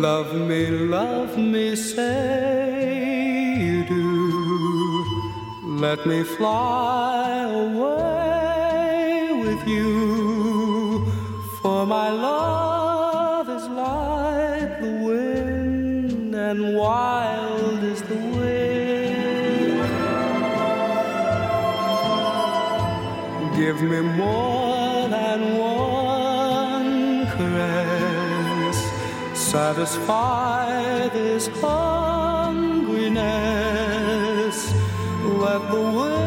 Love me, love me, say you do. Let me fly away with you, for my love is like the wind and wild is the wind. Give me more satisfy this hungriness. Let the world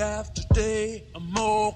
after day, I'm more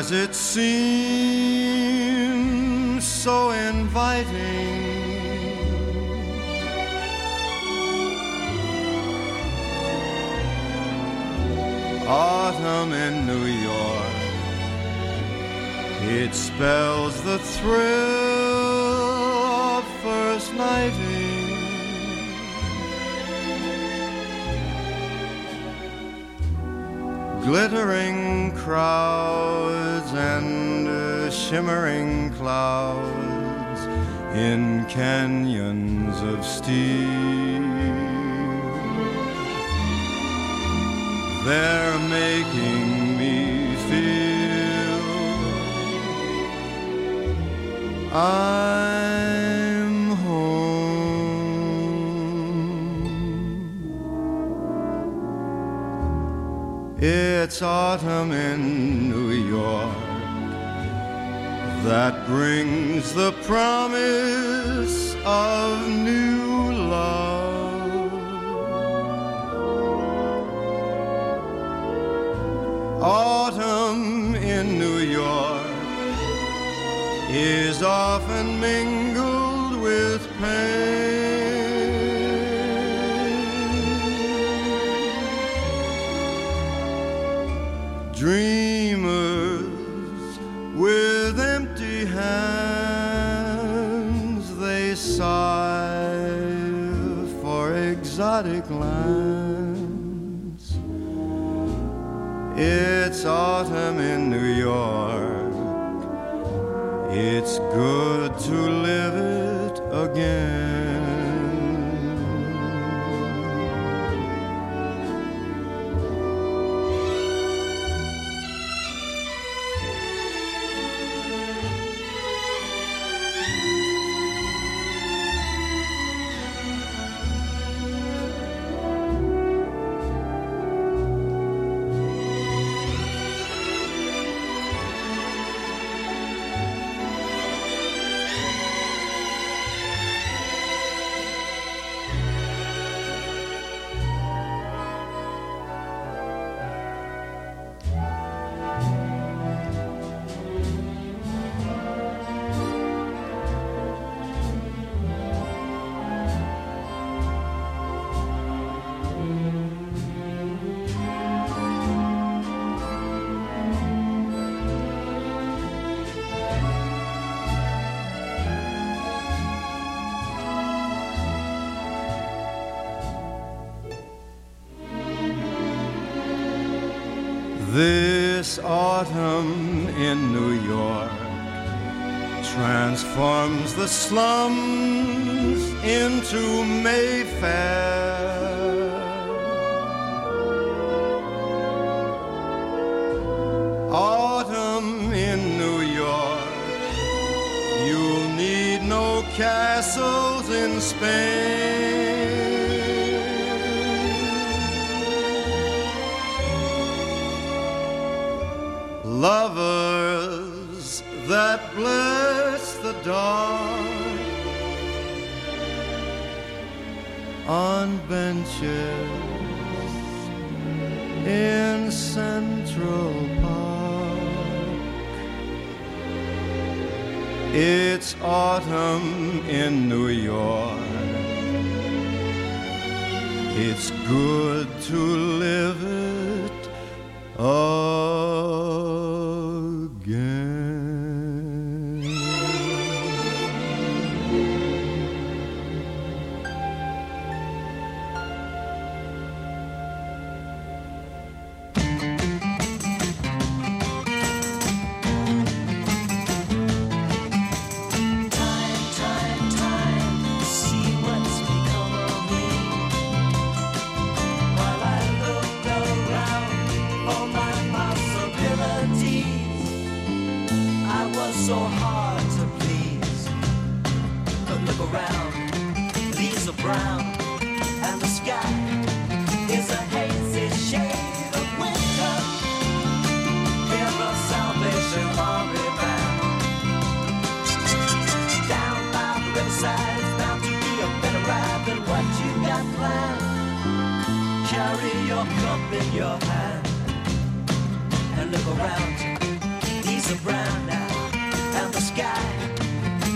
Does it seem so inviting? Autumn in New York, it spells the thrill of first nighting. Glittering crowd shimmering clouds in canyons of steel. They're making me feel. I brings the promise.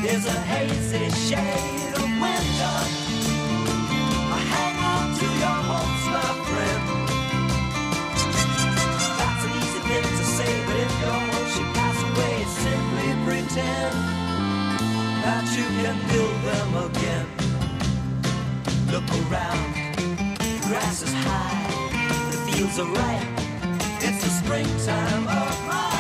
Is a hazy shade of winter. I hang on to your hopes, my friend. That's an easy thing to say, but if your hopes should pass away, simply pretend that you can build them again. Look around, the grass is high, the fields are ripe. It's the springtime of life.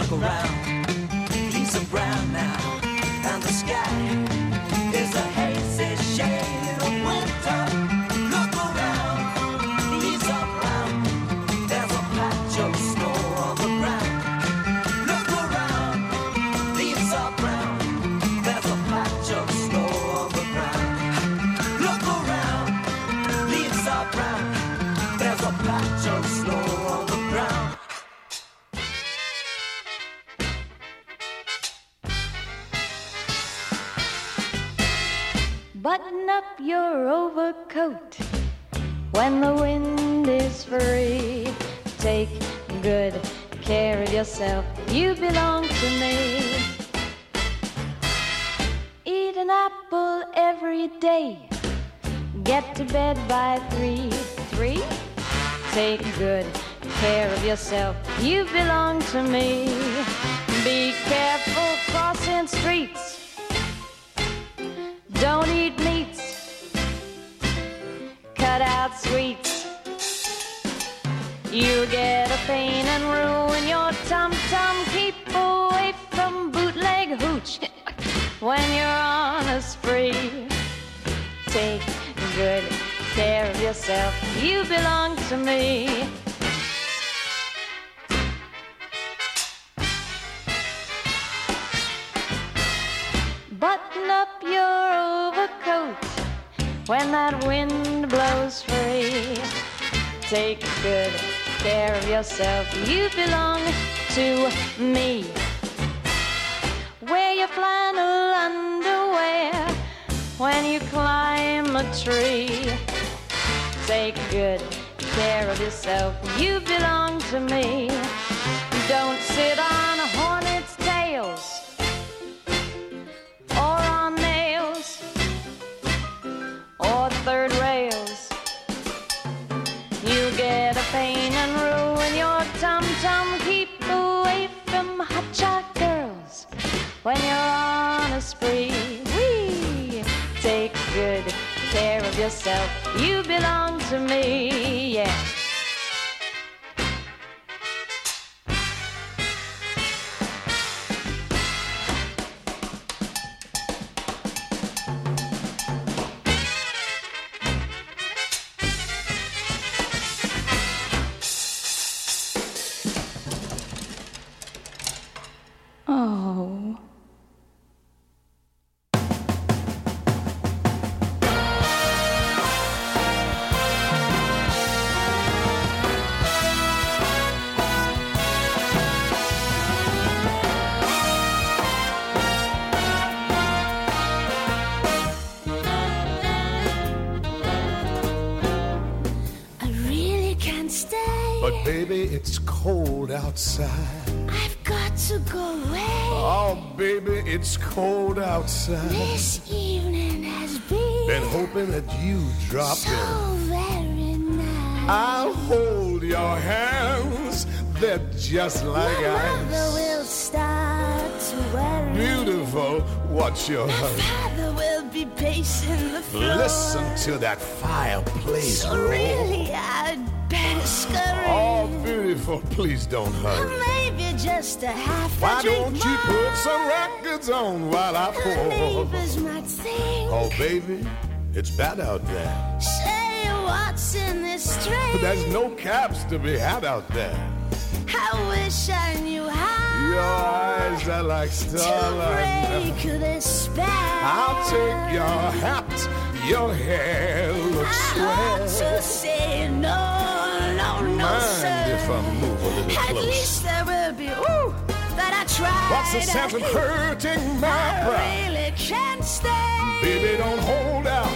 Look around, leaves are brown now, and the sky your overcoat when the wind is free. Take good care of yourself, you belong to me. Eat an apple every day. Get to bed by three. Three? Take good care of yourself, you belong to me. Be careful crossing streets. Don't eat meats. Cut out sweets. You'll get a pain and ruin your tum tum. Keep away from bootleg hooch when you're on a spree. Take good care of yourself. You belong to me. Button up your overcoat when that wind blows free. Take good care of yourself. You belong to me. Wear your flannel underwear when you climb a tree. Take good care of yourself. You belong to me. Don't sit on when you're on a spree. We take good care of yourself. You belong to me, yeah. Outside. I've got to go away. Oh, baby, it's cold outside. This evening has been, Been hoping that you drop so in. very nice. I'll hold your hands. They're just like My mother will start to worry. Beautiful. What's your My hurry? father will be pacing the floor. Listen to that fireplace So roar. really, I'd better scurry. Oh, beautiful. Please don't hurry. maybe just a half a Why don't you more. put some records on while I The pour? neighbors might think. Oh, baby, it's bad out there. Say what's in this string. But there's no caps to be had out there. I wish I knew how Your eyes are like to break this spell. I'll take your hat. Your hair looks I swell. to say no, Mind if I move a little At close? least there will be ooh that I tried. What's the sense of hurting my I pride? really can't stay. Baby, don't hold out.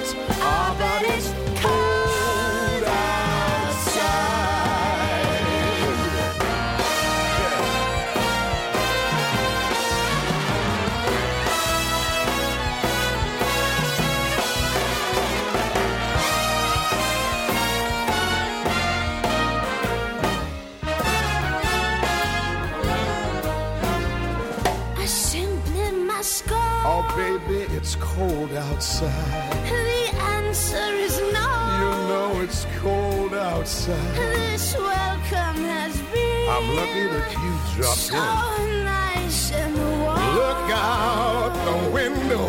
It's cold outside. The answer is no. You know it's cold outside. This welcome has been I'm lucky that you dropped so in. nice and warm. Look out the window.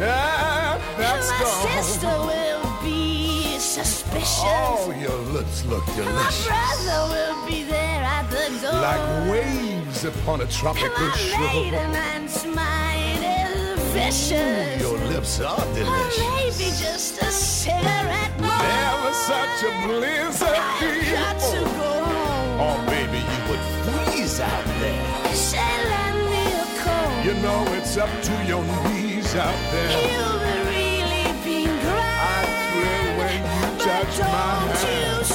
Ah, that's My gone. sister will be suspicious. Oh, your lips look delicious. My brother will be there at the door. Like waves upon a tropical My shore. maiden aunt's mind is. Your lips are Or delicious. maybe just a cigarette more. Never such a blizzard I've got to go home. Oh, baby, you would freeze out there. Say, lend me a coat. You know it's up to your knees out there. You've really been grand. I thrill when you touch my hand.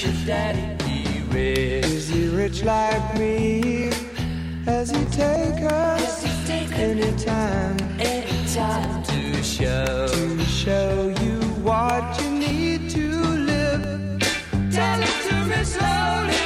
wish his daddy be rich. Is he rich like me? Has he take us he take anytime? Anytime to show to show you what you need to live. Tell it to me slowly.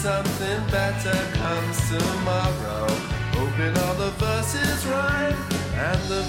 Something better comes tomorrow. Hoping all the verses rhyme and the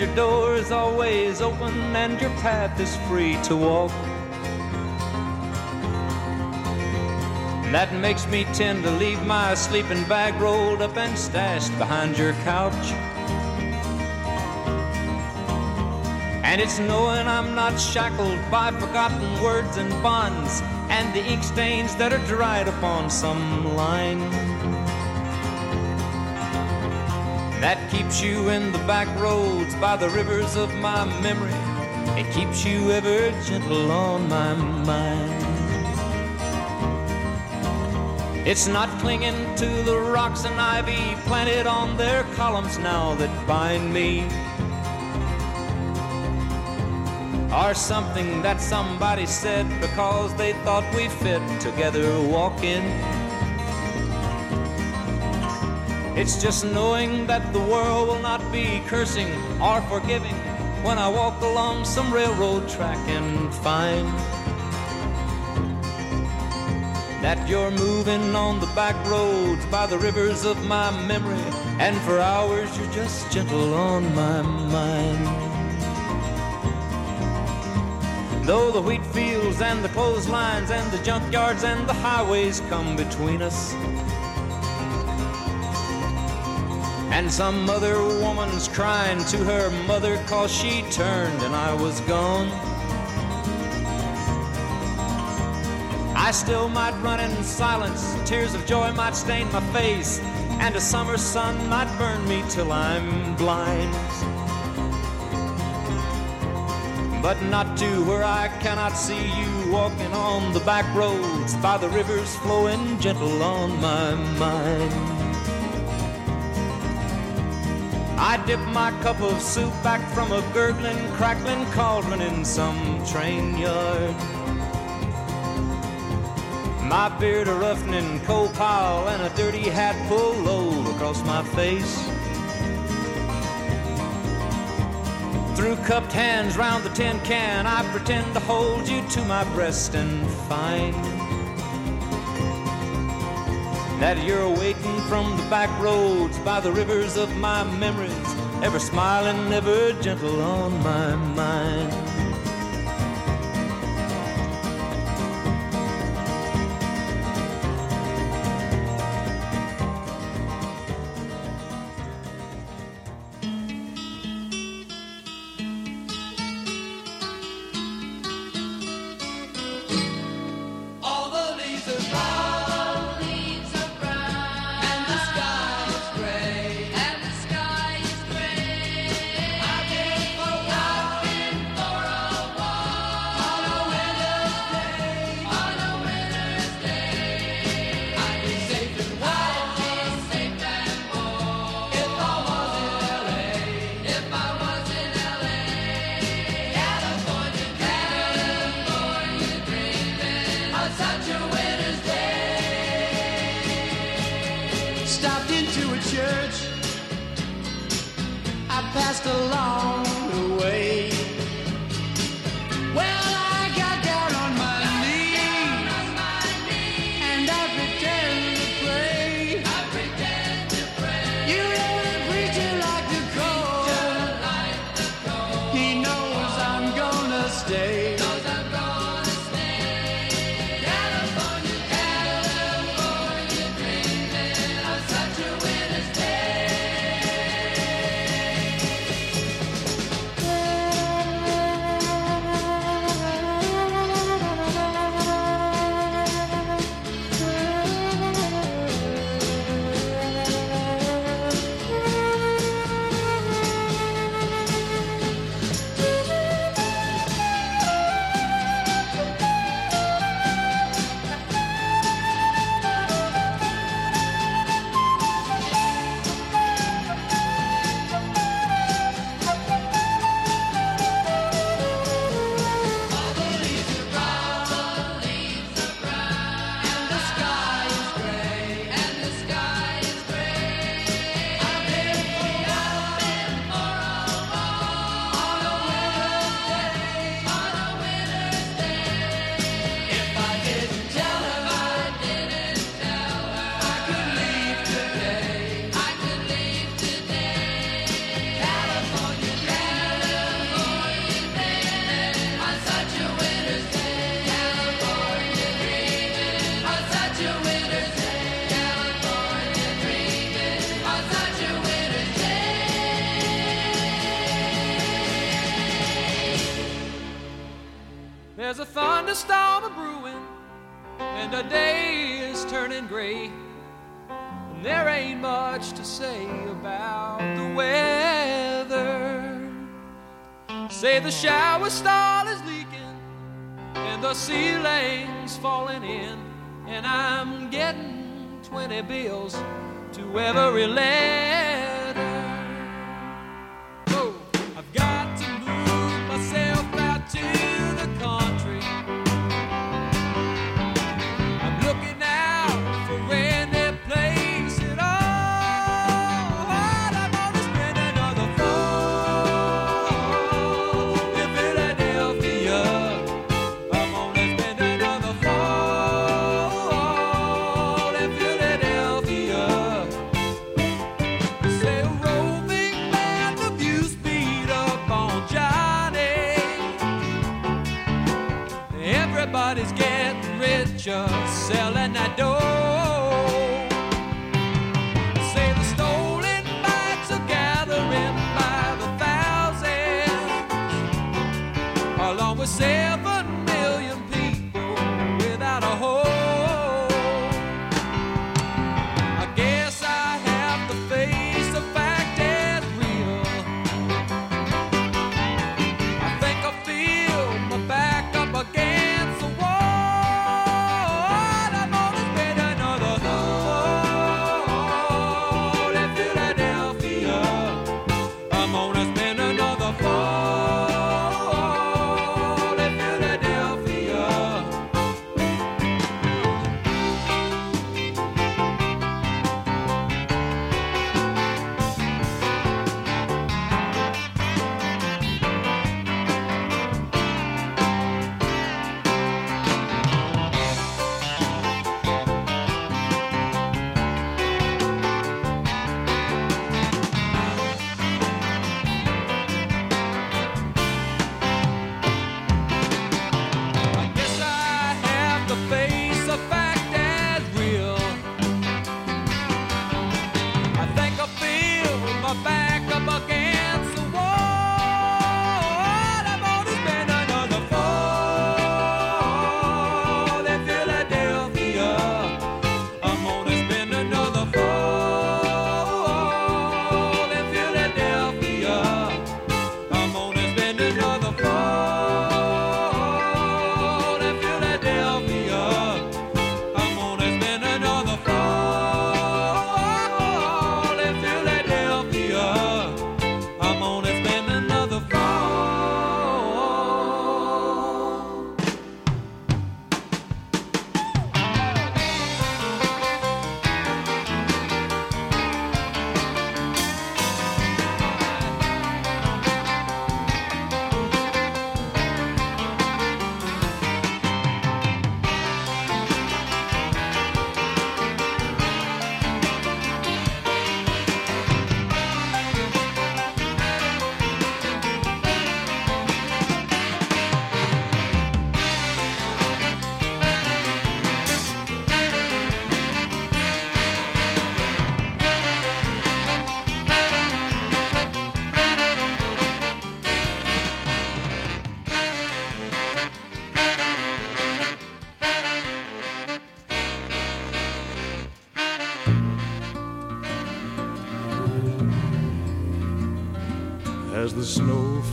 your door is always open and your path is free to walk. That makes me tend to leave my sleeping bag rolled up and stashed behind your couch. And it's knowing I'm not shackled by forgotten words and bonds and the ink stains that are dried upon some line. That keeps you in the back roads by the rivers of my memory. It keeps you ever gentle on my mind. It's not clinging to the rocks and ivy planted on their columns now that bind me. Or something that somebody said because they thought we fit together walking. It's just knowing that the world will not be cursing or forgiving when I walk along some railroad track and find that you're moving on the back roads by the rivers of my memory, and for hours you're just gentle on my mind. Though the wheat fields and the clotheslines and the junkyards and the highways come between us. And some other woman's crying to her mother cause she turned and I was gone. I still might run in silence, tears of joy might stain my face, and a summer sun might burn me till I'm blind. But not to where I cannot see you walking on the back roads by the rivers flowing gentle on my mind. I dip my cup of soup back from a gurgling, crackling cauldron in some train yard. My beard a roughening coal pile and a dirty hat pulled low across my face. Through cupped hands round the tin can, I pretend to hold you to my breast and find that you're waiting from the back roads by the rivers of my memories, ever smiling, ever gentle on my mind.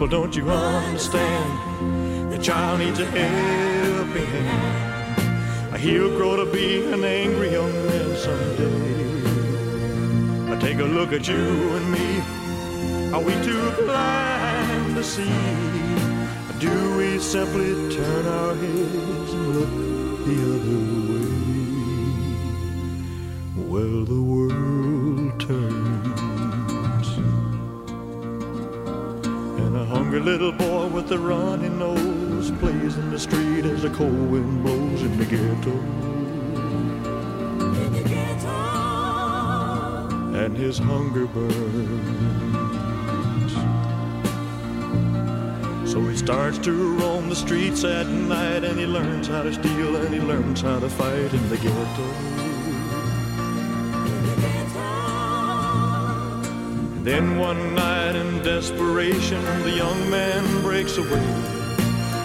People, don't you understand? The child needs a helping hand. He'll grow to be an angry young man someday. I take a look at you and me. Are we too blind to see? Or Do we simply turn our heads and look the other way? Cold wind blows in the ghetto. In the ghetto. And his hunger burns. So he starts to roam the streets at night and he learns how to steal and he learns how to fight in the ghetto. Then one night in desperation, the young man breaks away.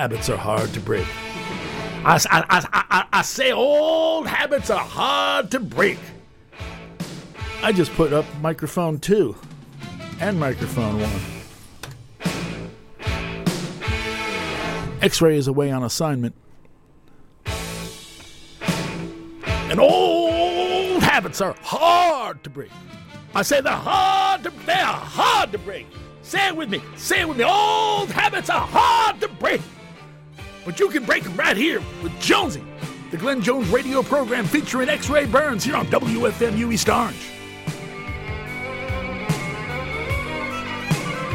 Habits are hard to break. I, I, I, I, say old habits are hard to break. I just put up microphone two and microphone one. X ray is away on assignment. And old habits are hard to break. I say they're hard to they are hard to break. Say it with me. Say it with me. Old habits are hard to break. But you can break them right here with Jonesy, the Glenn Jones radio program featuring X Ray Burns here on WFMU East Orange.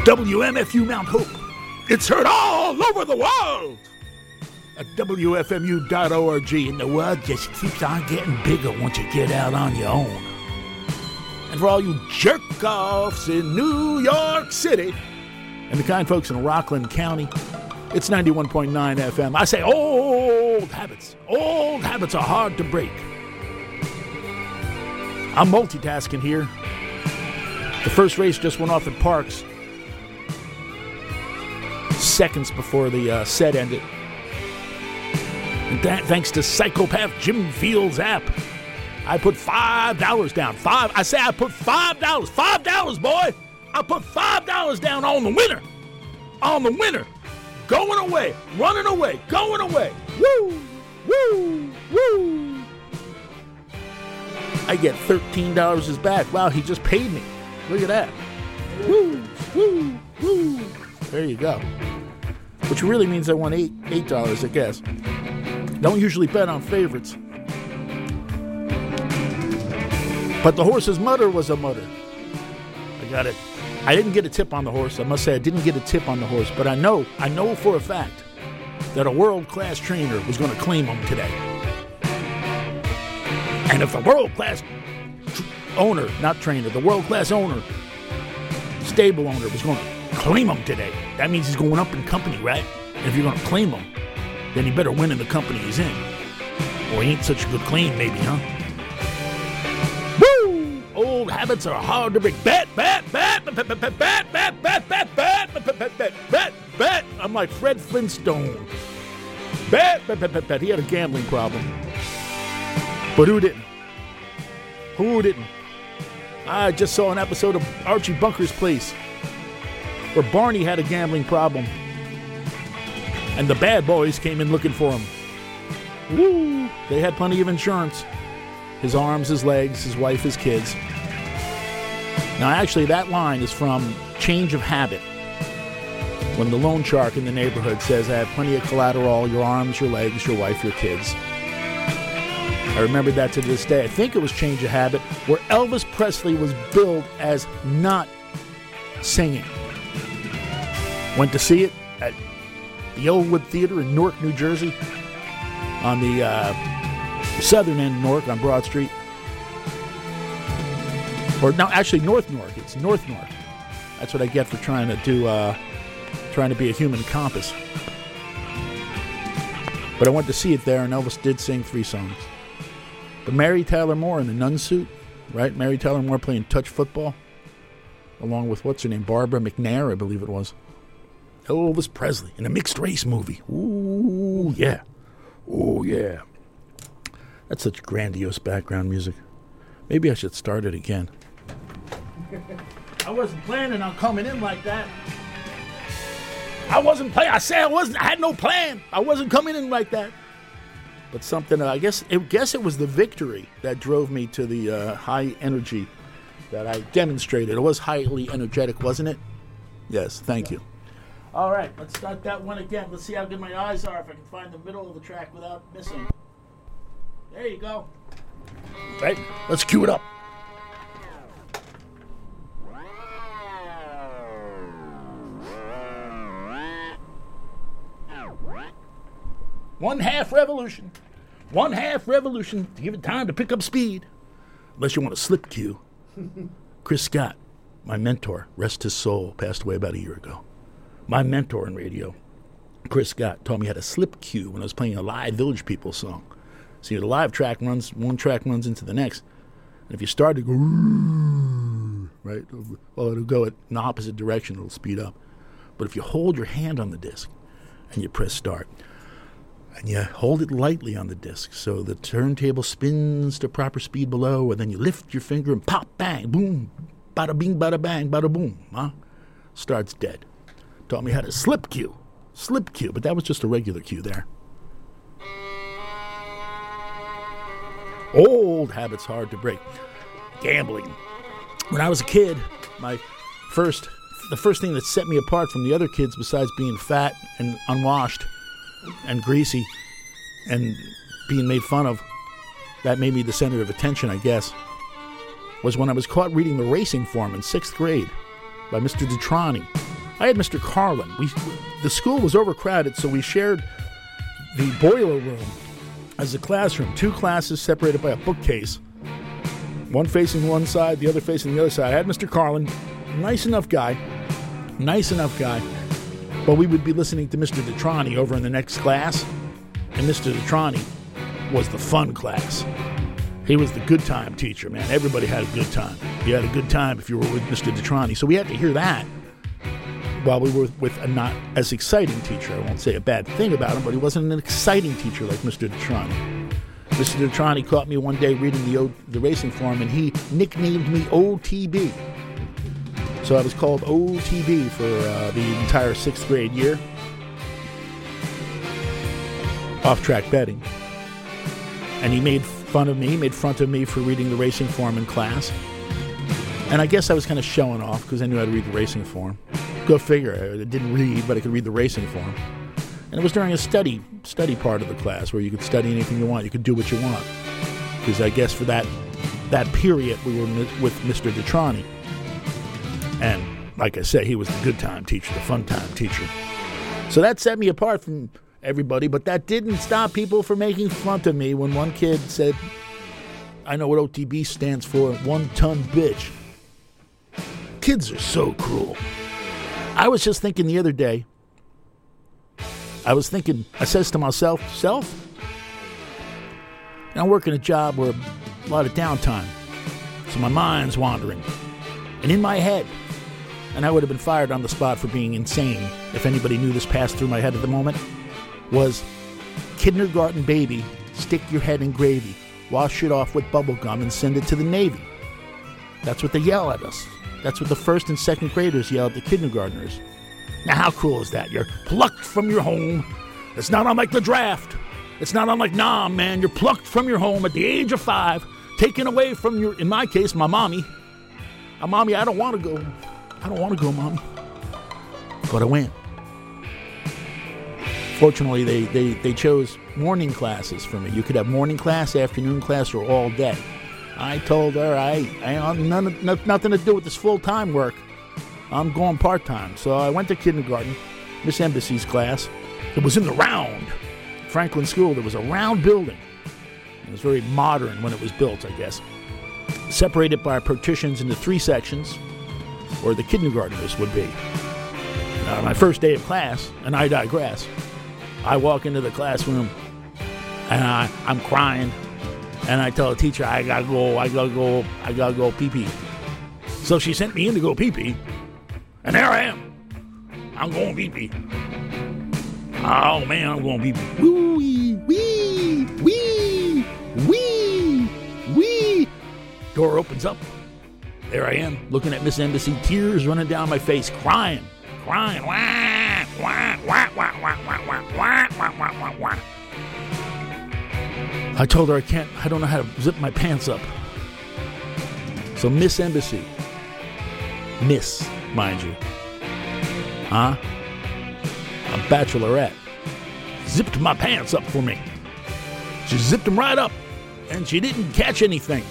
WMFU Mount Hope. It's heard all over the world at WFMU.org. And the world just keeps on getting bigger once you get out on your own. And for all you jerk offs in New York City and the kind folks in Rockland County, it's 91.9 FM. I say old habits. Old habits are hard to break. I'm multitasking here. The first race just went off at Parx seconds before the uh, set ended. And that, thanks to psychopath Jim Fields' app, I put five dollars down. Five. I say I put five dollars. Five dollars, boy. I put five dollars down on the winner. On the winner. Going away. Running away. Going away. Woo! Woo! Woo! I get thirteen dollars is back. Wow, he just paid me. Look at that. Woo! Woo! Woo! There you go. Which really means I won eight eight dollars, I guess. Don't usually bet on favorites. But the horse's mother was a mother. I got it. I didn't get a tip on the horse. I must say I didn't get a tip on the horse, but I know, I know for a fact that a world-class trainer was going to claim him today. And if the world-class tr- owner, not trainer, the world-class owner, stable owner was going to claim him today, that means he's going up in company, right? And if you're going to claim him, then he better win in the company he's in. Or he ain't such a good claim, maybe, huh? Old habits are hard to break. Bet, bet, bet, bet, bet, bet, bet, bet, bet, bet, bet, bet, bet, bet. I'm like Fred Flintstone. Bet, bet, bet, bet, bet. He had a gambling problem. But who didn't? Who didn't? I just saw an episode of Archie Bunker's Place where Barney had a gambling problem. And the bad boys came in looking for him. Woo! They had plenty of insurance. His arms, his legs, his wife, his kids. Now, actually, that line is from Change of Habit. When the loan shark in the neighborhood says, I have plenty of collateral, your arms, your legs, your wife, your kids. I remember that to this day. I think it was Change of Habit, where Elvis Presley was billed as not singing. Went to see it at the Elwood Theater in Newark, New Jersey, on the uh, southern end of Newark on Broad Street. Or no, actually North Newark. It's North Newark. That's what I get for trying to do, uh, trying to be a human compass. But I went to see it there, and Elvis did sing three songs. But Mary Tyler Moore in the nun suit, right? Mary Tyler Moore playing touch football, along with what's her name, Barbara McNair, I believe it was. Elvis Presley in a mixed race movie. Ooh, yeah. Oh, yeah. That's such grandiose background music. Maybe I should start it again. I wasn't planning on coming in like that. I wasn't playing. I said I wasn't. I had no plan. I wasn't coming in like that. But something. I guess. I guess it was the victory that drove me to the uh, high energy that I demonstrated. It was highly energetic, wasn't it? Yes. Thank you. All right. Let's start that one again. Let's see how good my eyes are. If I can find the middle of the track without missing. There you go. Right. Let's cue it up. One half revolution. One half revolution to give it time to pick up speed. Unless you want a slip cue. Chris Scott, my mentor, rest his soul, passed away about a year ago. My mentor in radio, Chris Scott, taught me how to slip cue when I was playing a live Village People song. See, the live track runs, one track runs into the next. And if you start to go, right, well, it'll go in the opposite direction, it'll speed up. But if you hold your hand on the disc and you press start, and you hold it lightly on the disc so the turntable spins to proper speed below, and then you lift your finger and pop, bang, boom, bada bing, bada bang, bada boom, huh? Starts dead. Taught me how to slip cue. Slip cue, but that was just a regular cue there. Old habits hard to break. Gambling. When I was a kid, my first the first thing that set me apart from the other kids besides being fat and unwashed and greasy and being made fun of, that made me the center of attention, I guess, was when I was caught reading the racing form in sixth grade by Mr. Detrani. I had Mr. Carlin. We, the school was overcrowded, so we shared the boiler room as a classroom. Two classes separated by a bookcase, one facing one side, the other facing the other side. I had Mr. Carlin, nice enough guy, nice enough guy, but we would be listening to Mr. Detrani over in the next class, and Mr. Detrani was the fun class. He was the good time teacher, man. Everybody had a good time. You had a good time if you were with Mr. Detrani. So we had to hear that while we were with a not as exciting teacher. I won't say a bad thing about him, but he wasn't an exciting teacher like Mr. Detrani. Mr. Detrani caught me one day reading the, o- the racing form, and he nicknamed me OTB. So I was called OTB for uh, the entire sixth grade year. Off track betting. And he made fun of me, he made fun of me for reading the racing form in class. And I guess I was kind of showing off because I knew how to read the racing form. Go figure. I didn't read, but I could read the racing form. And it was during a study study part of the class where you could study anything you want. You could do what you want. Because I guess for that that period we were with Mr. Detrani. And like I said, he was the good time teacher, the fun time teacher. So that set me apart from everybody, but that didn't stop people from making fun of me when one kid said, I know what OTB stands for, one ton bitch. Kids are so cruel. I was just thinking the other day, I was thinking, I says to myself, self, I'm working a job where a lot of downtime. So my mind's wandering. And in my head, and I would have been fired on the spot for being insane if anybody knew this passed through my head at the moment, was kindergarten baby, stick your head in gravy, wash it off with bubble gum, and send it to the Navy. That's what they yell at us. That's what the first and second graders yell at the kindergartners. Now, how cruel is that? You're plucked from your home. It's not unlike the draft. It's not unlike Nam, man. You're plucked from your home at the age of five, taken away from your, in my case, my mommy. Uh, mommy, I don't want to go. I don't want to go, Mom. But I went. Fortunately, they, they, they chose morning classes for me. You could have morning class, afternoon class, or all day. I told her I, I none, no- nothing to do with this full time work. I'm going part time. So I went to kindergarten, Miss Embassy's class. It was in the round. Franklin School, there was a round building. It was very modern when it was built, I guess. Separated by partitions into three sections, where the kindergartners would be. My first day of class, and I digress, I walk into the classroom and I, I'm crying and I tell the teacher I gotta go, I gotta go, I gotta go pee pee. So she sent me in to go pee pee, and there I am. I'm going pee pee. Oh man, I'm going pee pee. Wee wee wee wee wee. Door opens up. There I am, looking at Miss Embassy, tears running down my face, crying, crying. Wah, wah, wah, wah, wah, wah, wah, wah, wah, wah, wah. I told her I can't, I don't know how to zip my pants up. So, Miss Embassy, Miss, mind you, huh? A bachelorette, zipped my pants up for me. She zipped them right up, and she didn't catch anything.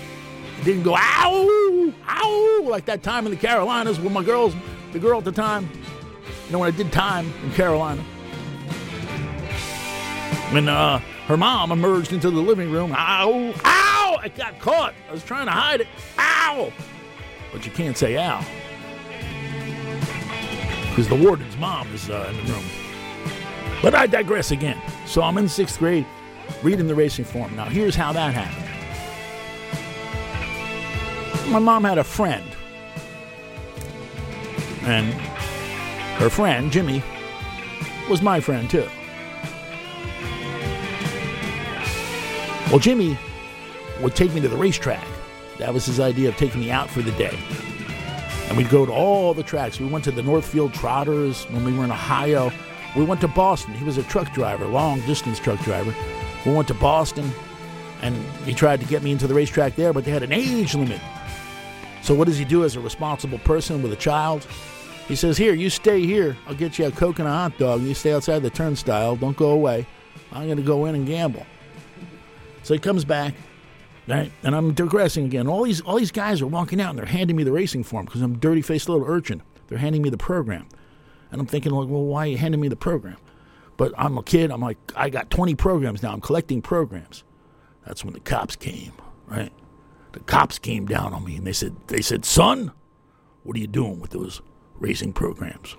It didn't go, ow, ow, like that time in the Carolinas when my girls, the girl at the time, you know, when I did time in Carolina. When uh, her mom emerged into the living room, ow, ow, I got caught. I was trying to hide it, ow. But you can't say ow. Because the warden's mom is uh, in the room. But I digress again. So I'm in sixth grade reading the racing form. Now, here's how that happened. My mom had a friend. And her friend, Jimmy, was my friend too. Well, Jimmy would take me to the racetrack. That was his idea of taking me out for the day. And we'd go to all the tracks. We went to the Northfield Trotters when we were in Ohio. We went to Boston. He was a truck driver, long distance truck driver. We went to Boston and he tried to get me into the racetrack there, but they had an age limit. So, what does he do as a responsible person with a child? He says, Here, you stay here. I'll get you a Coke and a hot dog. You stay outside the turnstile. Don't go away. I'm going to go in and gamble. So he comes back, right? And I'm digressing again. All these all these guys are walking out and they're handing me the racing form because I'm a dirty faced little urchin. They're handing me the program. And I'm thinking, like, well, why are you handing me the program? But I'm a kid. I'm like, I got 20 programs now. I'm collecting programs. That's when the cops came, right? The cops came down on me and they said, they said, son, what are you doing with those racing programs?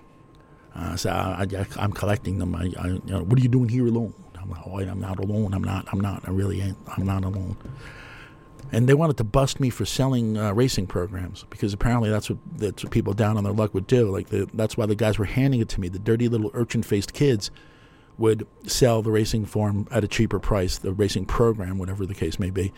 Uh, I, I, am collecting them. I, I, you know, what are you doing here alone? I'm not, oh, I'm not alone. I'm not. I'm not. I really ain't. I'm not alone. And they wanted to bust me for selling uh, racing programs because apparently that's what that's what people down on their luck would do. Like the, that's why the guys were handing it to me. The dirty little urchin-faced kids would sell the racing form at a cheaper price, the racing program, whatever the case may be,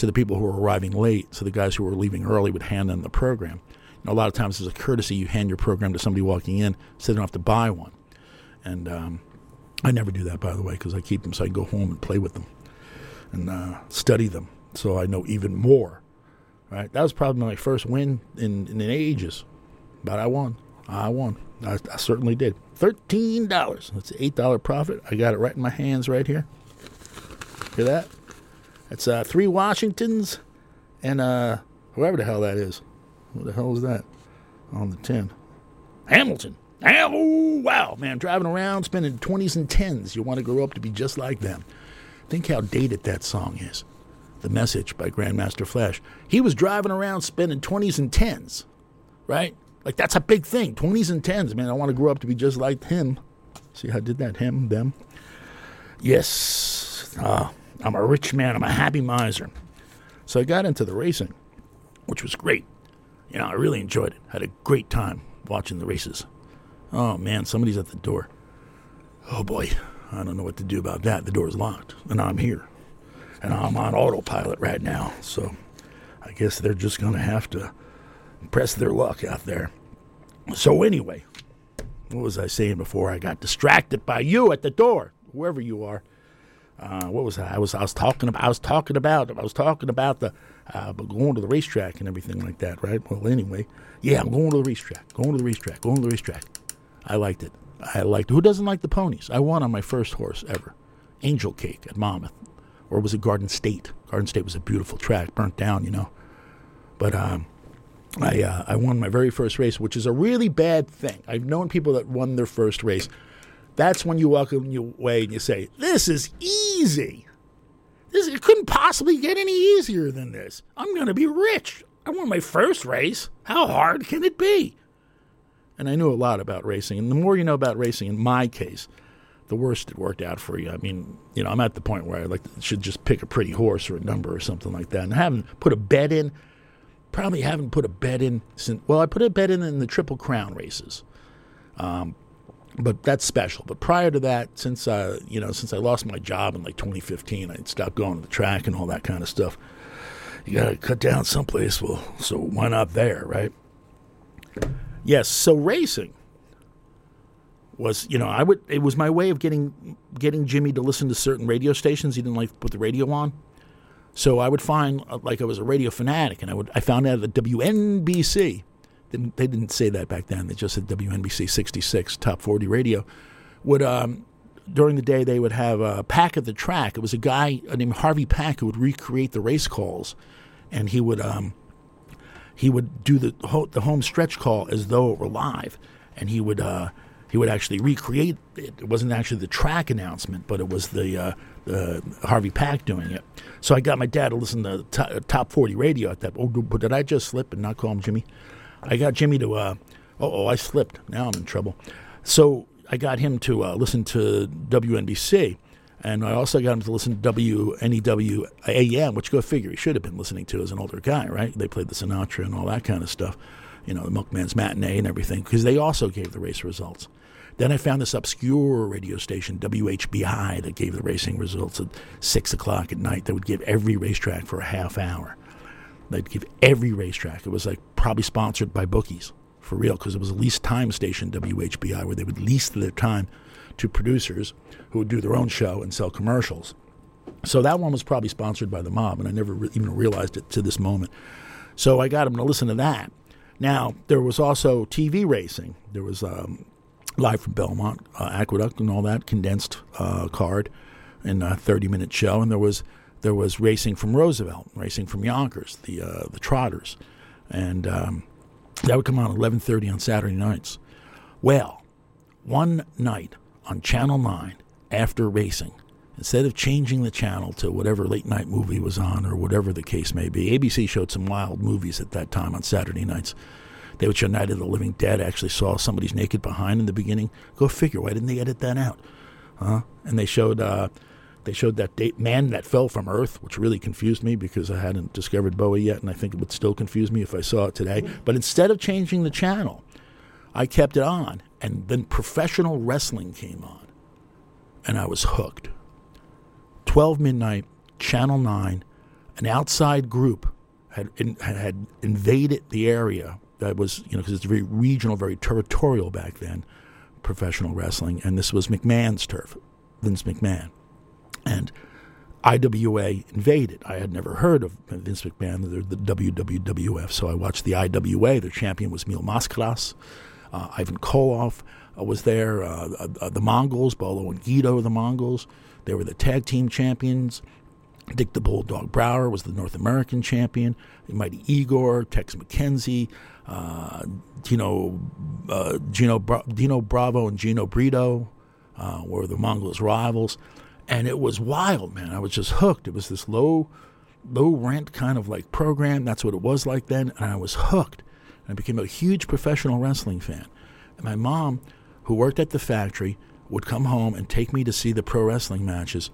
to the people who were arriving late. So the guys who were leaving early would hand them the program a lot of times, as a courtesy, you hand your program to somebody walking in so they don't have to buy one. And um, I never do that, by the way, because I keep them so I can go home and play with them and uh, study them so I know even more. Right? That was probably my first win in, in ages. But I won. I won. I, I certainly did. $13. That's an $8 profit. I got it right in my hands right here. Hear that? That's uh, three Washingtons and uh, whoever the hell that is. What the hell is that on the 10? Hamilton. Oh, wow, man. Driving around, spending 20s and 10s. You want to grow up to be just like them. Think how dated that song is. The Message by Grandmaster Flash. He was driving around spending 20s and 10s, right? Like, that's a big thing. 20s and 10s, man. I want to grow up to be just like him. See how I did that? Him, them. Yes. Uh, I'm a rich man. I'm a happy miser. So I got into the racing, which was great you know, I really enjoyed it. Had a great time watching the races. Oh man, somebody's at the door. Oh boy, I don't know what to do about that. The door's locked, and I'm here, and I'm on autopilot right now. So, I guess they're just gonna have to press their luck out there. So anyway, what was I saying before I got distracted by you at the door, whoever you are? Uh, what was I? I was I was talking about I was talking about I was talking about the uh, going to the racetrack and everything like that, right? Well, anyway, yeah, I'm going to the racetrack, going to the racetrack, going to the racetrack. I liked it. I liked it. Who doesn't like the ponies? I won on my first horse ever, Angel Cake at Monmouth, or was it Garden State? Garden State was a beautiful track, burnt down, you know. But um, I uh, I won my very first race, which is a really bad thing. I've known people that won their first race that's when you walk away and you say, This is easy. This, it couldn't possibly get any easier than this. I'm going to be rich. I won my first race. How hard can it be? And I knew a lot about racing. And the more you know about racing, in my case, the worse it worked out for you. I mean, you know, I'm at the point where I like should just pick a pretty horse or a number or something like that. And I haven't put a bet in. Probably haven't put a bet in since. Well, I put a bet in in the Triple Crown races. Um, but that's special. But prior to that, since I, you know, since I lost my job in like 2015, I stopped going to the track and all that kind of stuff. You got to cut down someplace. Well, so why not there, right? Yes. So racing was, you know, I would. It was my way of getting getting Jimmy to listen to certain radio stations. He didn't like put the radio on. So I would find, uh, like, I was a radio fanatic, and I would I found out that WNBC didn't, they didn't say that back then. They just said WNBC 66 Top 40 Radio. Would um, during the day they would have a pack at the track. It was a guy named Harvey Pack who would recreate the race calls, and he would um, he would do the the home stretch call as though it were live, and he would uh, he would actually recreate it. It wasn't actually the track announcement, but it was the uh, Harvey Pack doing it. So I got my dad to listen to top 40 radio at that. Oh, but did I just slip and not call him Jimmy? I got Jimmy to, uh, oh, I slipped. Now I'm in trouble. So I got him to uh, listen to WNBC. And I also got him to listen to WNEW AM, which go figure he should have been listening to as an older guy, right? They played the Sinatra and all that kind of stuff, you know, the Milkman's Matinee and everything, because they also gave the race results. Then I found this obscure radio station, WHBI, that gave the racing results at 6 o'clock at night. That would give every racetrack for a half hour. They'd give every racetrack. It was like probably sponsored by bookies for real because it was a leased time station, WHBI, where they would lease their time to producers who would do their own show and sell commercials. So that one was probably sponsored by the mob, and I never re- even realized it to this moment. So I got him to listen to that. Now, there was also TV racing. There was um, Live from Belmont, uh, Aqueduct, and all that, condensed uh, card in a 30 minute show. And there was there was racing from Roosevelt, racing from Yonkers, the uh, the Trotters, and um, that would come on at 11:30 on Saturday nights. Well, one night on Channel 9 after racing, instead of changing the channel to whatever late night movie was on or whatever the case may be, ABC showed some wild movies at that time on Saturday nights. They would show Night of the Living Dead. I actually saw somebody's naked behind in the beginning. Go figure. Why didn't they edit that out? Huh? And they showed uh, they showed that date, man that fell from Earth, which really confused me because I hadn't discovered Bowie yet, and I think it would still confuse me if I saw it today. But instead of changing the channel, I kept it on, and then professional wrestling came on, and I was hooked. 12 midnight, Channel 9, an outside group had, in, had invaded the area that was, you know, because it's very regional, very territorial back then, professional wrestling, and this was McMahon's turf, Vince McMahon. And IWA invaded. I had never heard of Vince McMahon, the, the WWF, so I watched the IWA. Their champion was Mil Mascaras. Uh, Ivan Koloff uh, was there. Uh, uh, the Mongols, Bolo and Guido, the Mongols. They were the tag team champions. Dick the Bulldog Brower was the North American champion. Mighty Igor, Tex McKenzie, uh, Dino, uh, Gino Bra- Dino Bravo, and Gino Brito uh, were the Mongols' rivals, and it was wild, man. I was just hooked. It was this low, low rent kind of like program. That's what it was like then, and I was hooked. And I became a huge professional wrestling fan. And my mom, who worked at the factory, would come home and take me to see the pro wrestling matches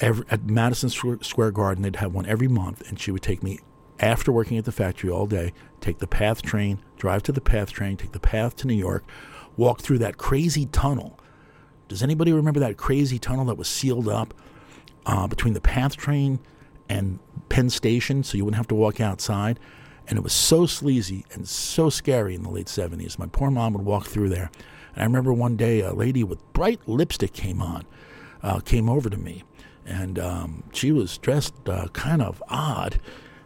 every, at Madison Square Garden. They'd have one every month, and she would take me after working at the factory all day, take the PATH train, drive to the PATH train, take the PATH to New York, walk through that crazy tunnel. Does anybody remember that crazy tunnel that was sealed up uh, between the PATH train and Penn Station so you wouldn't have to walk outside? And it was so sleazy and so scary in the late 70s. My poor mom would walk through there. And I remember one day a lady with bright lipstick came on, uh, came over to me. And um, she was dressed uh, kind of odd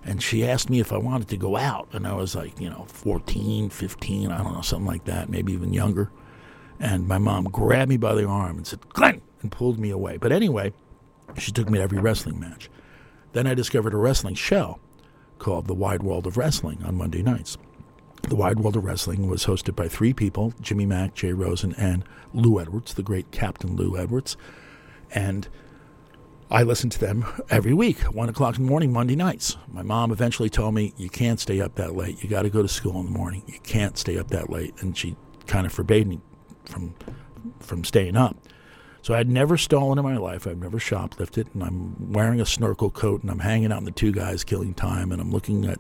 and she asked me if I wanted to go out. And I was like, you know, 14, 15, I don't know, something like that, maybe even younger. And my mom grabbed me by the arm and said, Glenn, and pulled me away. But anyway, she took me to every wrestling match. Then I discovered a wrestling show called The Wide World of Wrestling on Monday nights. The Wide World of Wrestling was hosted by three people Jimmy Mack, Jay Rosen, and Lou Edwards, the great Captain Lou Edwards. And I listened to them every week, one o'clock in the morning, Monday nights. My mom eventually told me, "You can't stay up that late. You got to go to school in the morning. You can't stay up that late," and she kind of forbade me from from staying up. So I had never stolen in my life. I've never shoplifted, and I'm wearing a snorkel coat, and I'm hanging out in the two guys killing time, and I'm looking at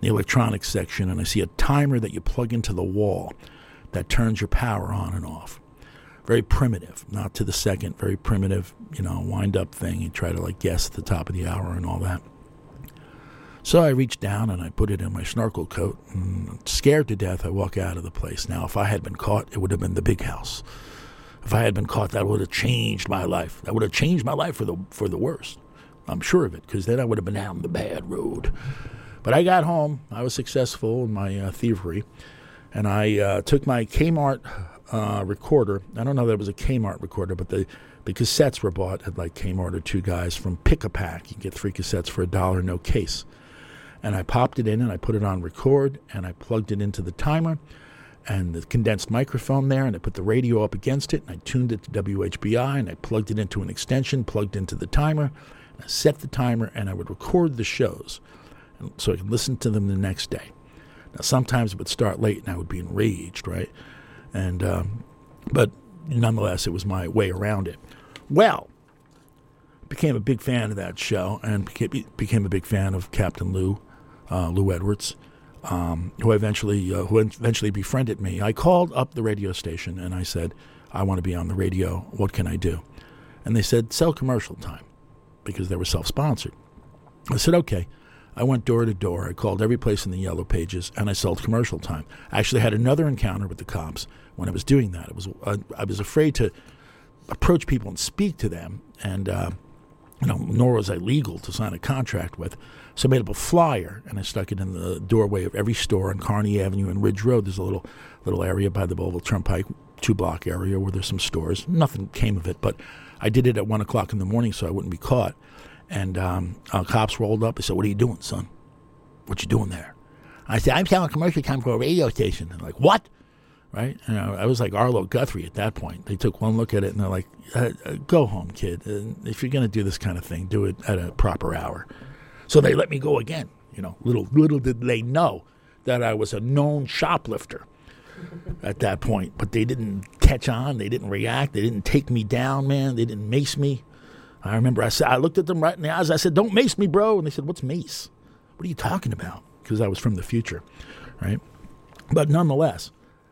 the electronics section, and I see a timer that you plug into the wall that turns your power on and off very primitive, not to the second, very primitive, you know, wind up thing. You try to like guess at the top of the hour and all that. So I reached down and I put it in my snorkel coat and scared to death I walk out of the place. Now if I had been caught, it would have been the big house. If I had been caught, that would have changed my life. That would have changed my life for the for the worst. I'm sure of it, because then I would have been down the bad road. But I got home. I was successful in my uh, thievery, and I uh, took my Kmart uh, recorder. I don't know that it was a Kmart recorder, but the, the cassettes were bought at like Kmart or two guys from Pick a Pack. You get three cassettes for a dollar, no case. And I popped it in and I put it on record and I plugged it into the timer and the condensed microphone there and I put the radio up against it and I tuned it to WHBI and I plugged it into an extension, plugged into the timer. I set the timer and I would record the shows so I could listen to them the next day. Now, sometimes it would start late and I would be enraged, right? and um, but nonetheless, it was my way around it. Well, became a big fan of that show and became, became a big fan of Captain Lou, uh, Lou Edwards, um, who eventually uh, who eventually befriended me. I called up the radio station and I said, "I want to be on the radio. What can I do?" And they said, "Sell commercial time," because they were self-sponsored. I said, "Okay." I went door to door. I called every place in the yellow pages, and I sold commercial time. I actually had another encounter with the cops when I was doing that. It was uh, I was afraid to approach people and speak to them, and uh, you know, nor was I legal to sign a contract with. So I made up a flyer and I stuck it in the doorway of every store on Kearny Avenue and Ridge Road. There's a little little area by the Belleville Turnpike, two block area where there's some stores. Nothing came of it, but I did it at one o'clock in the morning so I wouldn't be caught. And um, uh, cops rolled up. They said, "What are you doing, son? What you doing there?" I said, "I'm selling commercial time for a radio station." They're like, "What?" right? And I, I was like Arlo Guthrie at that point. They took one look at it and they're like, uh, uh, "Go home, kid. And if you're going to do this kind of thing, do it at a proper hour." So they let me go again. You know, little little did they know that I was a known shoplifter at that point. But they didn't catch on. They didn't react. They didn't take me down, man. They didn't mace me. I remember I said I looked at them right in the eyes. I said, "Don't mace me, bro." And they said, "What's mace? What are you talking about?" Because I was from the future, right? But nonetheless,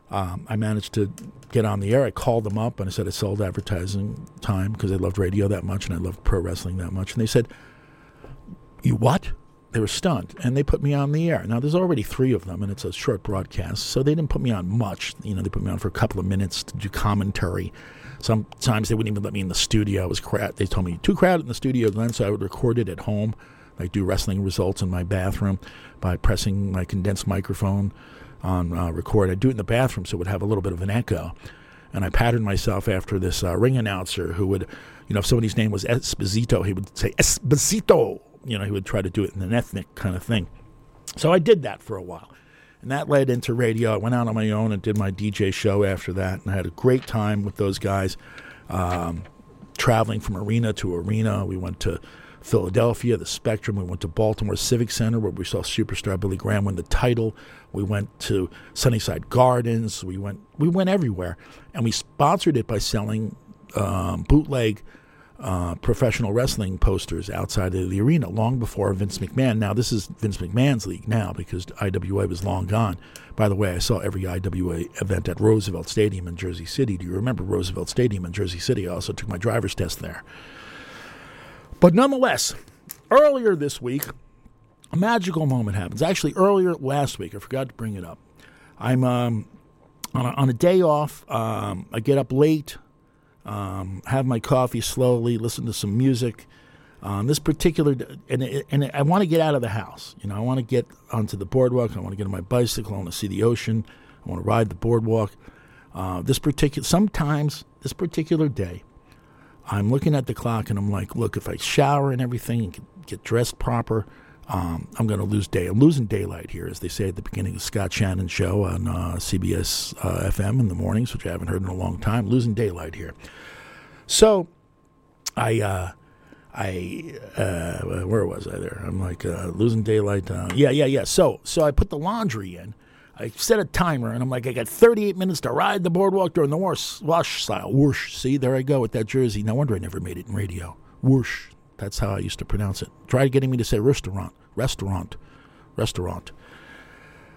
um, I managed to get on the air. I called them up and I said I sold advertising time because I loved radio that much and I loved pro wrestling that much. And they said, "You what?" They were stunned, and they put me on the air. Now there's already three of them, and it's a short broadcast, so they didn't put me on much. You know, they put me on for a couple of minutes to do commentary. Sometimes they wouldn't even let me in the studio. It was. They told me too crowded in the studio, then, so I would record it at home. Like do wrestling results in my bathroom by pressing my condensed microphone on uh, record. I'd do it in the bathroom so it would have a little bit of an echo. And I patterned myself after this uh, ring announcer who would, you know, if somebody's name was Esposito, he would say Esposito. You know, he would try to do it in an ethnic kind of thing. So I did that for a while. And that led into radio. I went out on my own and did my DJ show after that. And I had a great time with those guys, um, traveling from arena to arena. We went to Philadelphia, the Spectrum. We went to Baltimore Civic Center where we saw superstar Billy Graham win the title. We went to Sunnyside Gardens. We went we went everywhere, and we sponsored it by selling um, bootleg uh, professional wrestling posters outside of the arena long before Vince McMahon. Now this is Vince McMahon's league now because IWA was long gone. By the way, I saw every IWA event at Roosevelt Stadium in Jersey City. Do you remember Roosevelt Stadium in Jersey City? I also took my driver's test there. But nonetheless, earlier this week, a magical moment happens. Actually, earlier last week, I forgot to bring it up. I'm um, on, a, on a day off. Um, I get up late, um, have my coffee slowly, listen to some music. On this particular, and and I want to get out of the house. You know, I want to get onto the boardwalk. I want to get on my bicycle. I want to see the ocean. I want to ride the boardwalk. Uh, this particular, sometimes this particular day, I'm looking at the clock and I'm like, look, if I shower and everything and get dressed proper, um, I'm going to lose day. I'm losing daylight here, as they say at the beginning of Scott Shannon show on uh, CBS uh, FM in the mornings, which I haven't heard in a long time. Losing daylight here. So, I, uh, I, uh, where was I there? I'm like uh, losing daylight. Uh, yeah, yeah, yeah. So, so I put the laundry in. I set a timer, and I'm like, I got 38 minutes to ride the boardwalk during the wash, wash style. Whoosh. See, there I go with that jersey. No wonder I never made it in radio. Whoosh. That's how I used to pronounce it. Try getting me to say restaurant, restaurant, restaurant.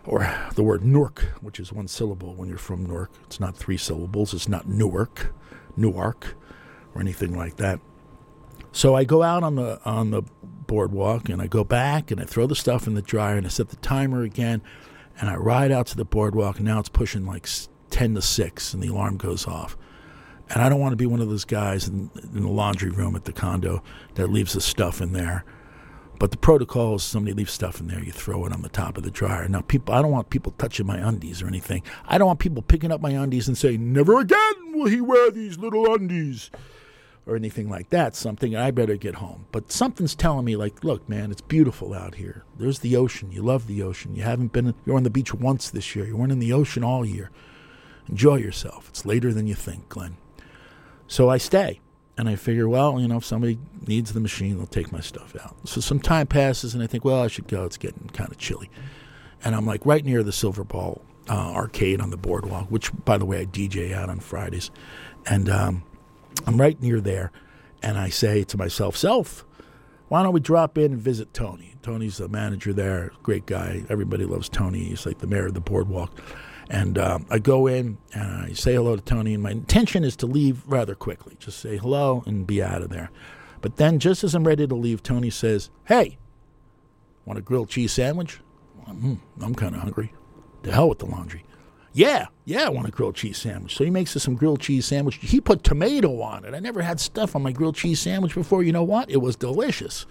Or the word Newark, which is one syllable when you're from Newark. It's not three syllables. It's not Newark, Newark, or anything like that. So I go out on the on the boardwalk and I go back and I throw the stuff in the dryer and I set the timer again and I ride out to the boardwalk and now it's pushing like 10 to 6 and the alarm goes off. And I don't want to be one of those guys in, in the laundry room at the condo that leaves the stuff in there. But the protocol is somebody leaves stuff in there, you throw it on the top of the dryer. Now, people, I don't want people touching my undies or anything. I don't want people picking up my undies and saying, "Never again will he wear these little undies," or anything like that. Something I better get home. But something's telling me, like, look, man, it's beautiful out here. There's the ocean. You love the ocean. You haven't been. You're on the beach once this year. You weren't in the ocean all year. Enjoy yourself. It's later than you think, Glenn. So I stay. And I figure, well, you know, if somebody needs the machine, they'll take my stuff out. So some time passes, and I think, well, I should go. It's getting kind of chilly. And I'm like right near the Silver Ball uh, arcade on the boardwalk, which, by the way, I DJ out on Fridays. And um, I'm right near there. And I say to myself, Self, why don't we drop in and visit Tony? Tony's the manager there, great guy. Everybody loves Tony. He's like the mayor of the boardwalk. And um, I go in and I say hello to Tony, and my intention is to leave rather quickly. Just say hello and be out of there. But then, just as I'm ready to leave, Tony says, Hey, want a grilled cheese sandwich? Mm, I'm kind of hungry. To hell with the laundry. Yeah, yeah, I want a grilled cheese sandwich. So he makes us some grilled cheese sandwich. He put tomato on it. I never had stuff on my grilled cheese sandwich before. You know what? It was delicious.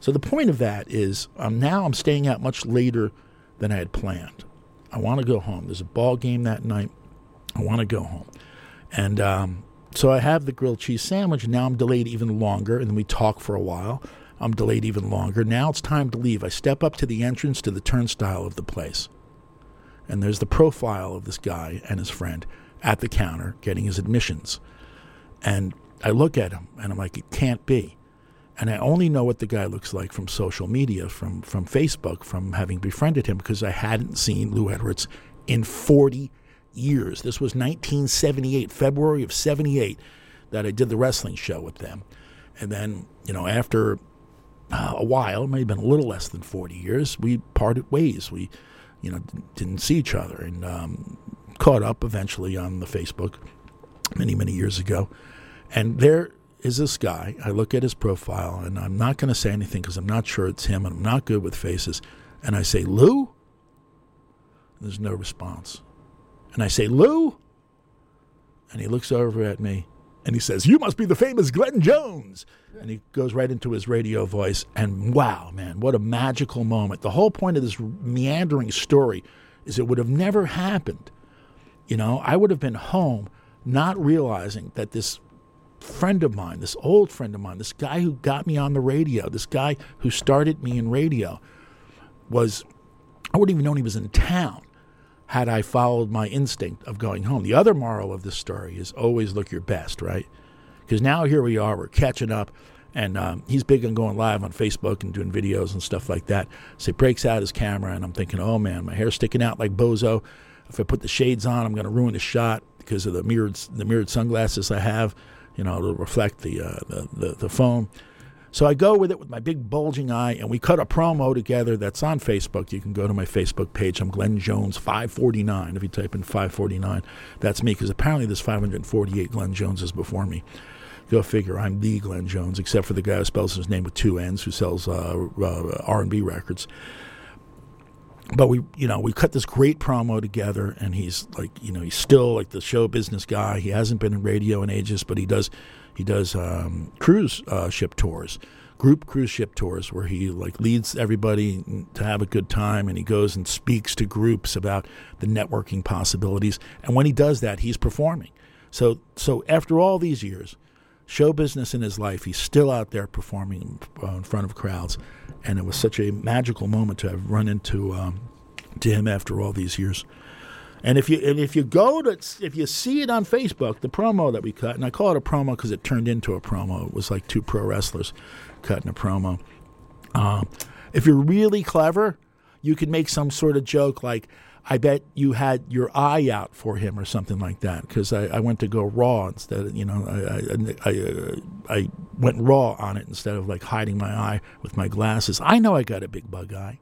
So the point of that is, um, now I'm staying out much later than I had planned. I want to go home. There's a ball game that night. I want to go home. And um, so I have the grilled cheese sandwich, now I'm delayed even longer. And then we talk for a while. I'm delayed even longer. Now it's time to leave. I step up to the entrance to the turnstile of the place. And there's the profile of this guy and his friend at the counter getting his admissions. And I look at him and I'm like, it can't be. And I only know what the guy looks like from social media, from, from Facebook, from having befriended him, because I hadn't seen Lou Edwards in 40 years. This was 1978, February of 78, that I did the wrestling show with them. And then, you know, after uh, a while, it may have been a little less than 40 years, we parted ways. We, you know, d- didn't see each other and um, caught up eventually on the Facebook many, many years ago. And there is this guy. I look at his profile and I'm not going to say anything because I'm not sure it's him and I'm not good with faces. And I say, Lou? There's no response. And I say, Lou? And he looks over at me and he says, You must be the famous Glenn Jones. And he goes right into his radio voice. And wow, man, what a magical moment. The whole point of this meandering story is it would have never happened. You know, I would have been home not realizing that this friend of mine, this old friend of mine, this guy who got me on the radio, this guy who started me in radio, was, I wouldn't even known he was in town had I followed my instinct of going home. The other moral of this story is always look your best, right? Because now here we are, we're catching up, and um, he's big on going live on Facebook and doing videos and stuff like that. So he breaks out his camera, and I'm thinking, oh man, my hair's sticking out like Bozo. If I put the shades on, I'm going to ruin the shot because of the mirrored the mirrored sunglasses I have. You know, to reflect the, uh, the, the the phone. So I go with it with my big bulging eye, and we cut a promo together that's on Facebook. You can go to my Facebook page. I'm Glenn Jones 549. If you type in 549, that's me because apparently there's 548 Glenn Joneses before me. Go figure. I'm the Glenn Jones, except for the guy who spells his name with two N's, who sells uh, uh, R&B records. But we, you know, we cut this great promo together, and he's like, you know, he's still like the show business guy. He hasn't been in radio in ages, but he does, he does um, cruise uh, ship tours, group cruise ship tours, where he like leads everybody to have a good time, and he goes and speaks to groups about the networking possibilities. And when he does that, he's performing. So, so after all these years, show business in his life, he's still out there performing uh, in front of crowds, and it was such a magical moment to have run into um, to him after all these years. And if you and if you go to if you see it on Facebook, the promo that we cut, and I call it a promo because it turned into a promo. It was like two pro wrestlers cutting a promo. Um, if you're really clever, you can make some sort of joke like, "I bet you had your eye out for him" or something like that. Because I, I went to go raw instead of you know I I, I, I went raw on it instead of like hiding my eye with my glasses. I know I got a big bug eye,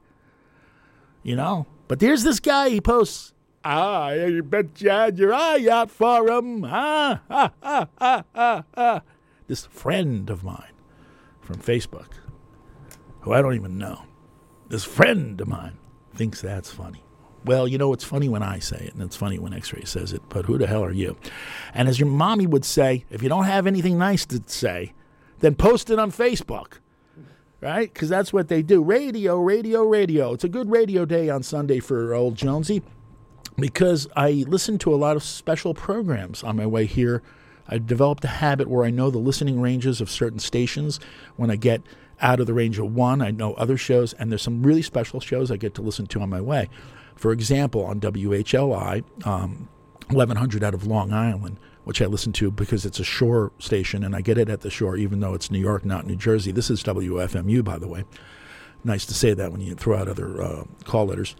you know. But there's this guy. He posts. Ah, I bet you had your eye out for him. Ah, ah, ah, ah, ah, ah. This friend of mine from Facebook, who I don't even know, this friend of mine thinks that's funny. Well, you know, it's funny when I say it, and it's funny when X Ray says it, but who the hell are you? And as your mommy would say, if you don't have anything nice to say, then post it on Facebook, right? Because that's what they do. Radio, radio, radio. It's a good radio day on Sunday for old Jonesy because I listen to a lot of special programs on my way here. I developed a habit where I know the listening ranges of certain stations. When I get out of the range of one, I know other shows, and there's some really special shows I get to listen to on my way. For example, on WHLI, um, 1100 out of Long Island, which I listen to because it's a shore station and I get it at the shore, even though it's New York, not New Jersey. This is WFMU, by the way. Nice to say that when you throw out other uh, call letters.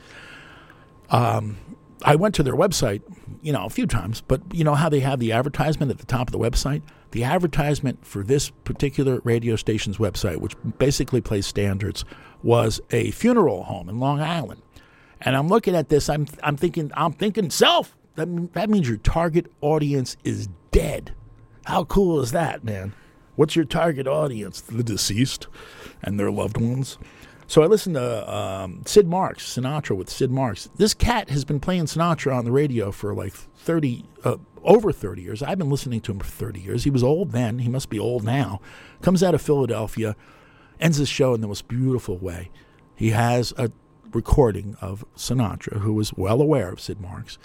Um, I went to their website, you know, a few times, but you know how they have the advertisement at the top of the website? The advertisement for this particular radio station's website, which basically plays standards, was a funeral home in Long Island. And I'm looking at this, I'm I'm thinking I'm thinking self. That, that means your target audience is dead. How cool is that, man? What's your target audience? The deceased and their loved ones. So I listened to um, Sid Marks, Sinatra with Sid Marks. This cat has been playing Sinatra on the radio for like 30, uh, over 30 years. I've been listening to him for 30 years. He was old then. He must be old now. Comes out of Philadelphia, ends his show in the most beautiful way. He has a recording of Sinatra, who was well aware of Sid Marks,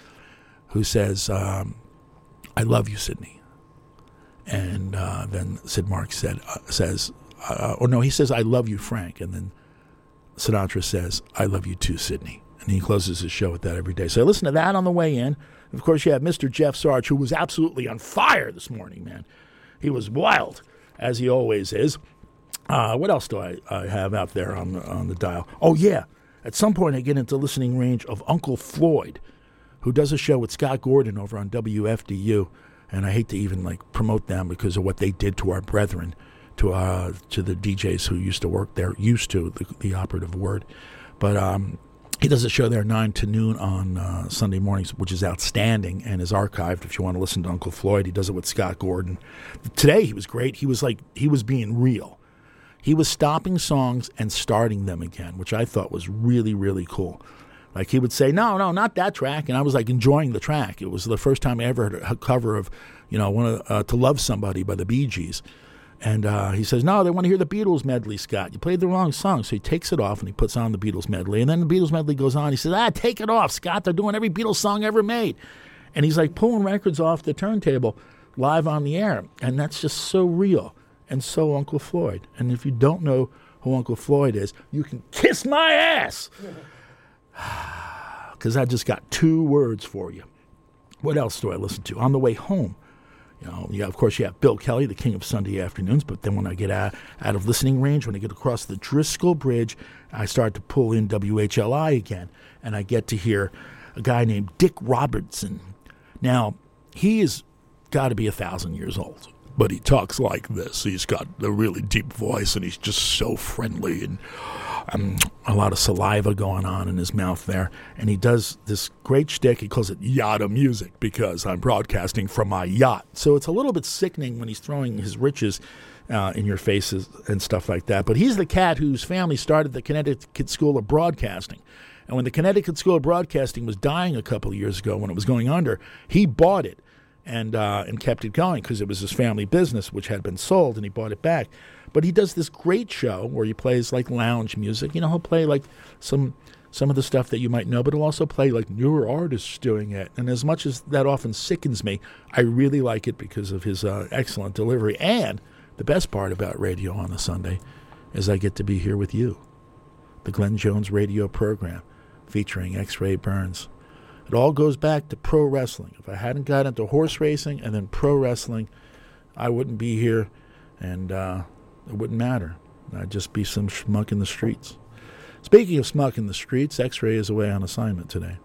who says, um, I love you, Sidney. And uh, then Sid Marks said, uh, says, uh, or no, he says, I love you, Frank. And then Sinatra says, I love you too, Sidney. And he closes his show with that every day. So I listen to that on the way in. Of course, you have Mr. Jeff Sarge, who was absolutely on fire this morning, man. He was wild, as he always is. Uh, what else do I, I have out there on the, on the dial? Oh, yeah. At some point, I get into listening range of Uncle Floyd, who does a show with Scott Gordon over on WFDU. And I hate to even like promote them because of what they did to our brethren, to uh, to the DJs who used to work there, used to the, the operative word. But um, he does a show there nine to noon on uh, Sunday mornings, which is outstanding and is archived if you want to listen to Uncle Floyd. He does it with Scott Gordon. Today he was great. He was like he was being real. He was stopping songs and starting them again, which I thought was really really cool. Like he would say, "No, no, not that track," and I was like enjoying the track. It was the first time I ever heard a cover of, you know, one of, uh, "To Love Somebody" by the Bee Gees. And uh, he says, No, they want to hear the Beatles medley, Scott. You played the wrong song. So he takes it off and he puts on the Beatles medley. And then the Beatles medley goes on. He says, Ah, take it off, Scott. They're doing every Beatles song ever made. And he's like pulling records off the turntable live on the air. And that's just so real and so Uncle Floyd. And if you don't know who Uncle Floyd is, you can kiss my ass. Because I just got two words for you. What else do I listen to? On the way home, you know, yeah, of course, you have Bill Kelly, the king of Sunday afternoons. But then when I get out, out of listening range, when I get across the Driscoll Bridge, I start to pull in WHLI again, and I get to hear a guy named Dick Robinson. Now, he has got to be a thousand years old, but he talks like this. He's got a really deep voice, and he's just so friendly and um, a lot of saliva going on in his mouth there. And he does this great shtick. He calls it yada music because I'm broadcasting from my yacht. So it's a little bit sickening when he's throwing his riches uh, in your faces and stuff like that. But he's the cat whose family started the Connecticut School of Broadcasting. And when the Connecticut School of Broadcasting was dying a couple of years ago, when it was going under, he bought it and uh, and kept it going because it was his family business, which had been sold, and he bought it back. But he does this great show where he plays like lounge music. You know, he'll play like some some of the stuff that you might know, but he'll also play like newer artists doing it. And as much as that often sickens me, I really like it because of his uh, excellent delivery. And the best part about radio on a Sunday is I get to be here with you, the Glenn Jones radio program featuring X Ray Burns. It all goes back to pro wrestling. If I hadn't got into horse racing and then pro wrestling, I wouldn't be here, and uh, it wouldn't matter. I'd just be some schmuck in the streets. Speaking of schmuck in the streets, X Ray is away on assignment today.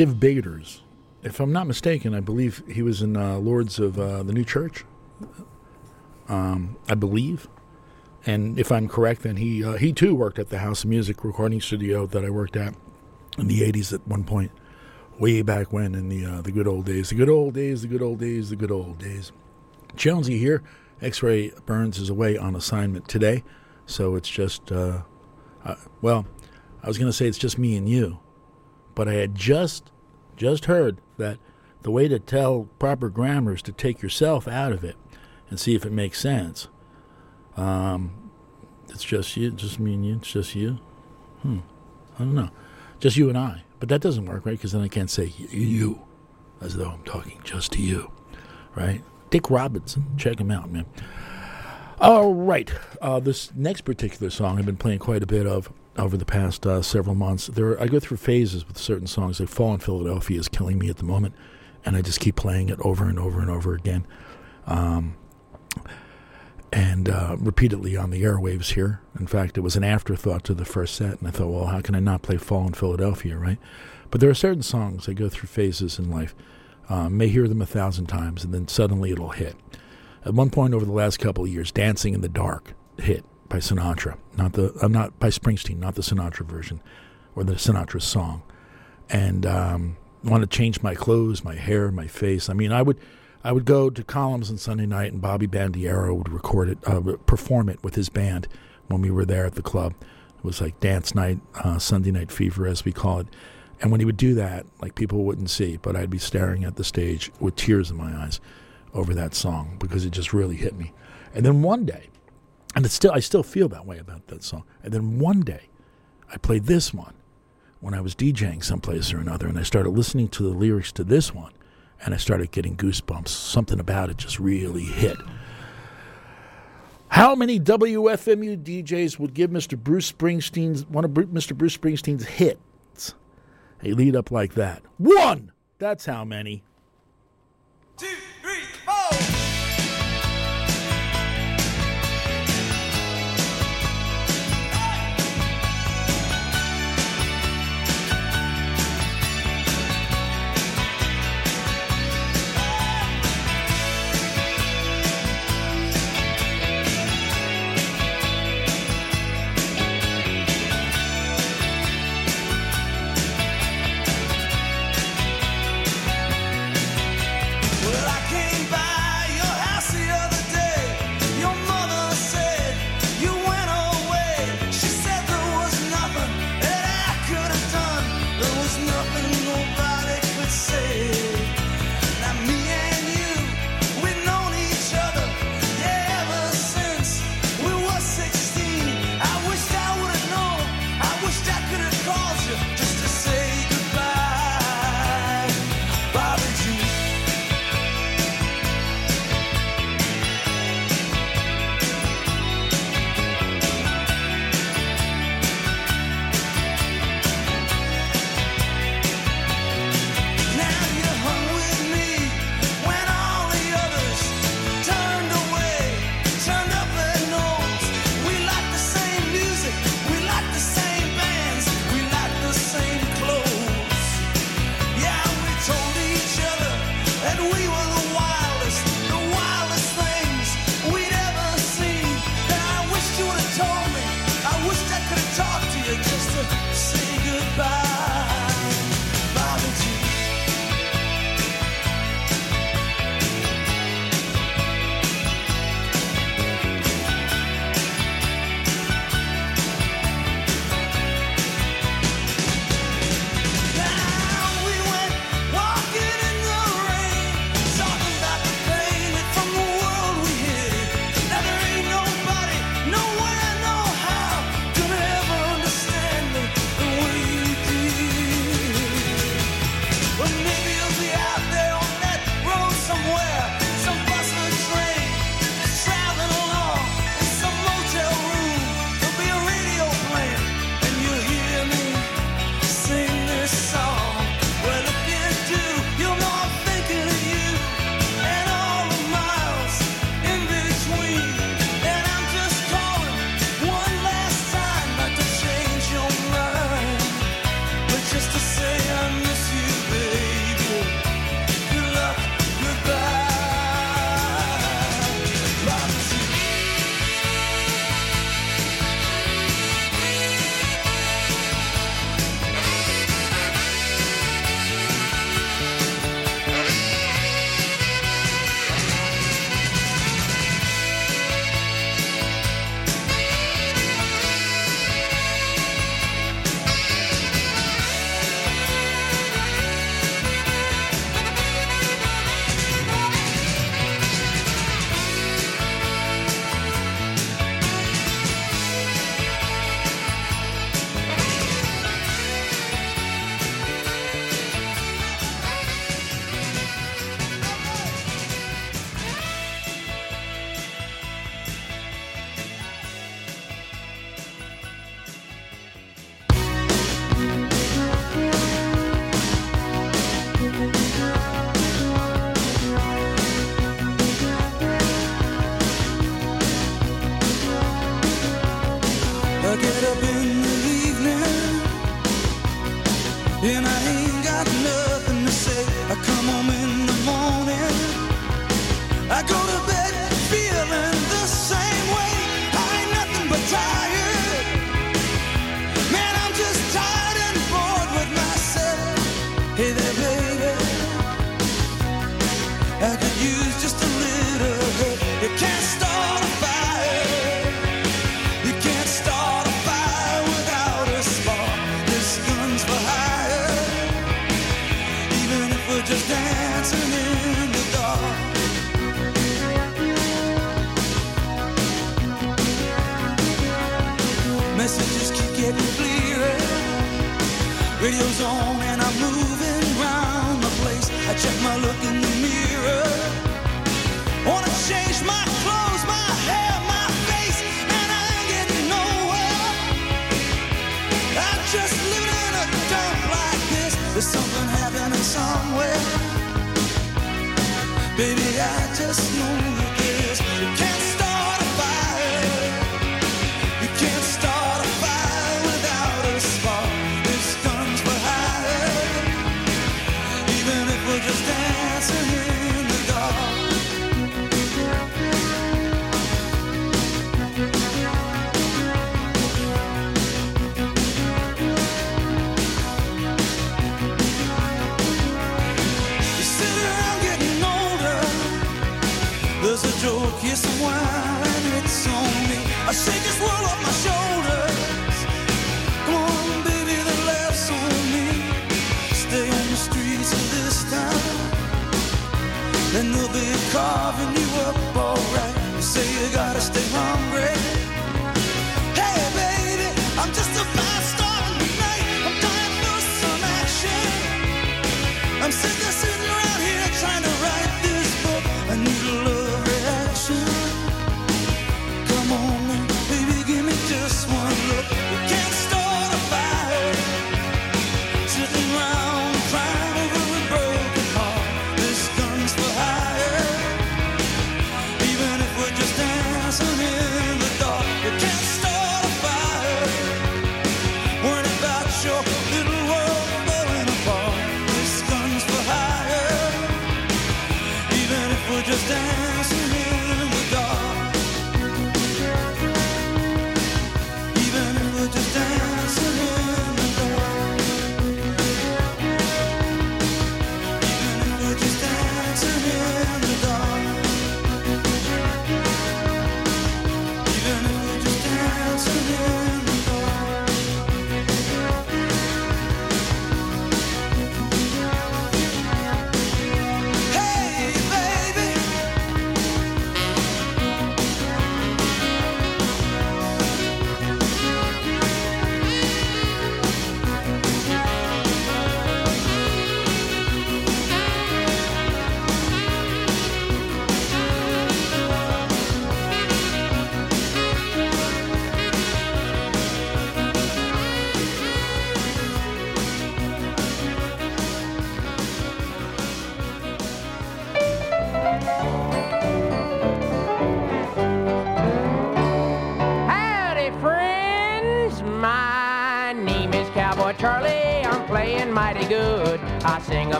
Stiv Bators. If I'm not mistaken, I believe he was in uh, Lords of uh, the New Church. Um, I believe. And if I'm correct, then he uh, he too worked at the House of Music recording studio that I worked at in the '80s at one point, way back when in the uh, the good old days, the good old days, the good old days, the good old days. Jonesy here. X-Ray Burns is away on assignment today, so it's just uh, uh, well, I was going to say it's just me and you, but I had just just heard that the way to tell proper grammar is to take yourself out of it and see if it makes sense. Um, it's just you, just me and you. It's just you. Hmm. I don't know. Just you and I. But that doesn't work, right? Because then I can't say you, as though I'm talking just to you, right? Dick Robinson, check him out, man. All right, uh, this next particular song I've been playing quite a bit of over the past uh, several months. There, I go through phases with certain songs. Like "Fall in Philadelphia" is killing me at the moment, and I just keep playing it over and over and over again. Um, and uh, repeatedly on the airwaves here. In fact, it was an afterthought to the first set, and I thought, well, how can I not play Fall in Philadelphia, right? But there are certain songs I go through phases in life. Um, may hear them a thousand times, and then suddenly it'll hit. At one point over the last couple of years, "Dancing in the Dark" hit by Sinatra, not the I'm not by Springsteen, not the Sinatra version, or the Sinatra song, and um, want to change my clothes, my hair, my face. I mean, I would I would go to columns on Sunday night, and Bobby Bandiero would record it, uh, perform it with his band when we were there at the club. It was like dance night, uh, Sunday night fever, as we call it. And when he would do that, like people wouldn't see, but I'd be staring at the stage with tears in my eyes over that song because it just really hit me. And then one day, and it's still I still feel that way about that song. And then one day, I played this one when I was DJing someplace or another, and I started listening to the lyrics to this one, and I started getting goosebumps. Something about it just really hit. How many WFMU DJs would give Mr. Bruce Springsteen's one of Mr. Bruce Springsteen's hits a lead up like that? One. That's how many. a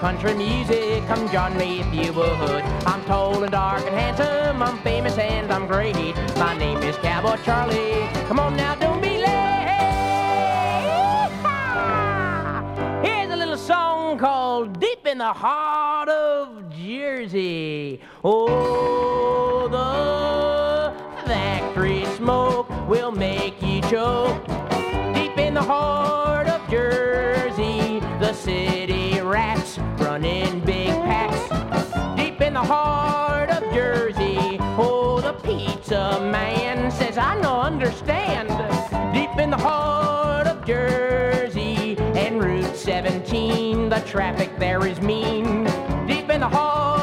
country music, come join me if you would. I'm tall and dark and handsome, I'm famous and I'm great. My name is Cowboy Charlie. Come on now, don't be late. Here's a little song called Deep in the Heart of Jersey. Oh, the factory smoke will make you choke. down in big packs. Deep in the heart of Jersey, oh, the pizza man says, I no understand. Deep in the heart of Jersey and Route 17, the traffic there is mean. Deep in the heart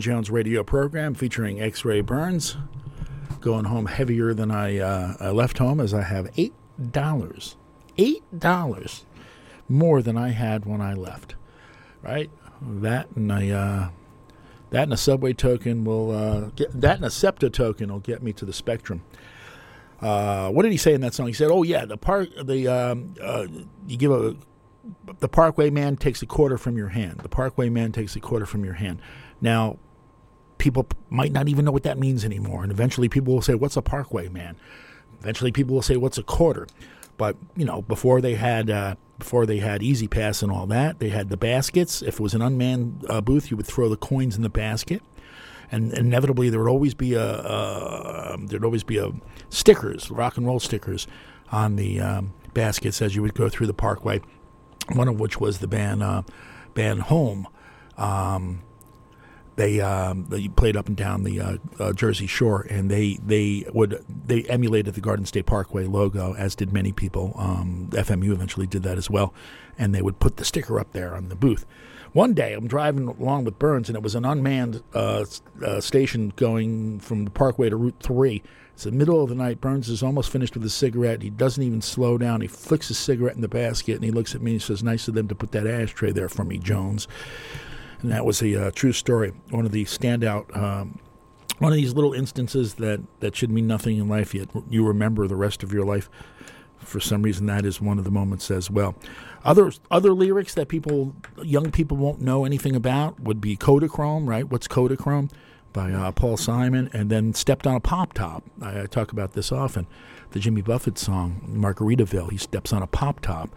Jones radio program featuring X Ray Burns. Going home heavier than I, uh, I left home as I have $8. $8 more than I had when I left. Right? That and a, uh, that and a subway token will uh, get, that and a SEPTA token will get me to the spectrum. Uh, what did he say in that song? He said, "Oh yeah, the park, the um, uh, you give a the Parkway man takes a quarter from your hand. The Parkway man takes a quarter from your hand. Now, people might not even know what that means anymore, and eventually people will say, "What's a Parkway man?" Eventually, people will say, "What's a quarter?" But you know, before they had uh, before they had E-ZPass and all that, they had the baskets. If it was an unmanned uh, booth, you would throw the coins in the basket, and inevitably there would always be a uh, there'd always be a stickers, rock and roll stickers, on the um, baskets as you would go through the Parkway. One of which was the band uh, band Home. Um, they um, they played up and down the uh, uh, Jersey Shore, and they they would they emulated the Garden State Parkway logo, as did many people. Um, FMU eventually did that as well, and they would put the sticker up there on the booth. One day, I'm driving along with Burns, and it was an unmanned uh, uh, station going from the Parkway to Route Three. It's the middle of the night. Burns is almost finished with his cigarette. He doesn't even slow down. He flicks his cigarette in the basket, and he looks at me and says, "Nice of them to put that ashtray there for me, Jones." And that was a uh, true story. One of the standout, um, one of these little instances that that should mean nothing in life yet you remember the rest of your life. For some reason, that is one of the moments as well. Other other lyrics that people, young people, won't know anything about would be Kodachrome, right? What's Kodachrome? By uh, Paul Simon, and then Stepped on a Pop Top. I, I talk about this often. The Jimmy Buffett song, Margaritaville. He steps on a pop top,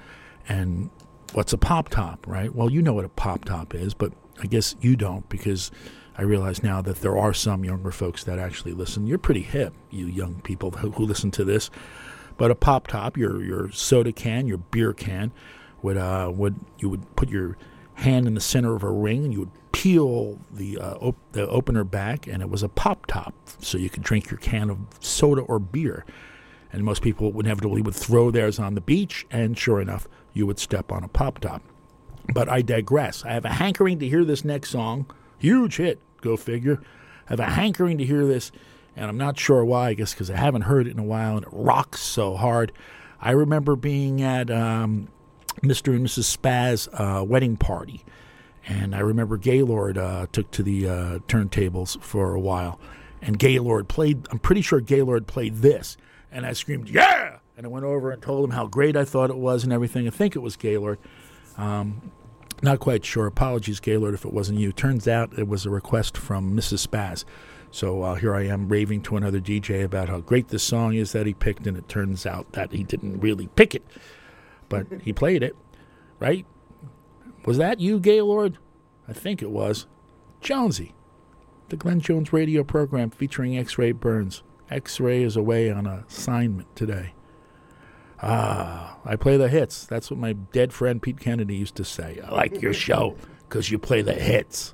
and what's a pop top, right? Well, you know what a pop top is, but I guess you don't because I realize now that there are some younger folks that actually listen. You're pretty hip, you young people who, who listen to this. But a pop top, your your soda can, your beer can, would uh, would you would put your hand in the center of a ring and you would peel the uh, op- the opener back, and it was a pop top, so you could drink your can of soda or beer. And most people inevitably would throw theirs on the beach, and sure enough, you would step on a pop top. But I digress. I have a hankering to hear this next song. Huge hit, go figure. I have a hankering to hear this, and I'm not sure why. I guess because I haven't heard it in a while, and it rocks so hard. I remember being at um, Mr. and Mrs. Spaz's uh, wedding party, and I remember Gaylord uh, took to the uh, turntables for a while, and Gaylord played. I'm pretty sure Gaylord played this, and I screamed, "Yeah!" And I went over and told him how great I thought it was and everything. I think it was Gaylord. Um, not quite sure. Apologies, Gaylord, if it wasn't you. Turns out it was a request from Mrs. Spaz. So uh, here I am raving to another DJ about how great this song is that he picked, and it turns out that he didn't really pick it, but he played it, right? Was that you, Gaylord? I think it was. Jonesy, the Glenn Jones radio program featuring X Ray Burns. X Ray is away on assignment today. Ah, I play the hits. That's what my dead friend Pete Kennedy used to say. I like your show because you play the hits.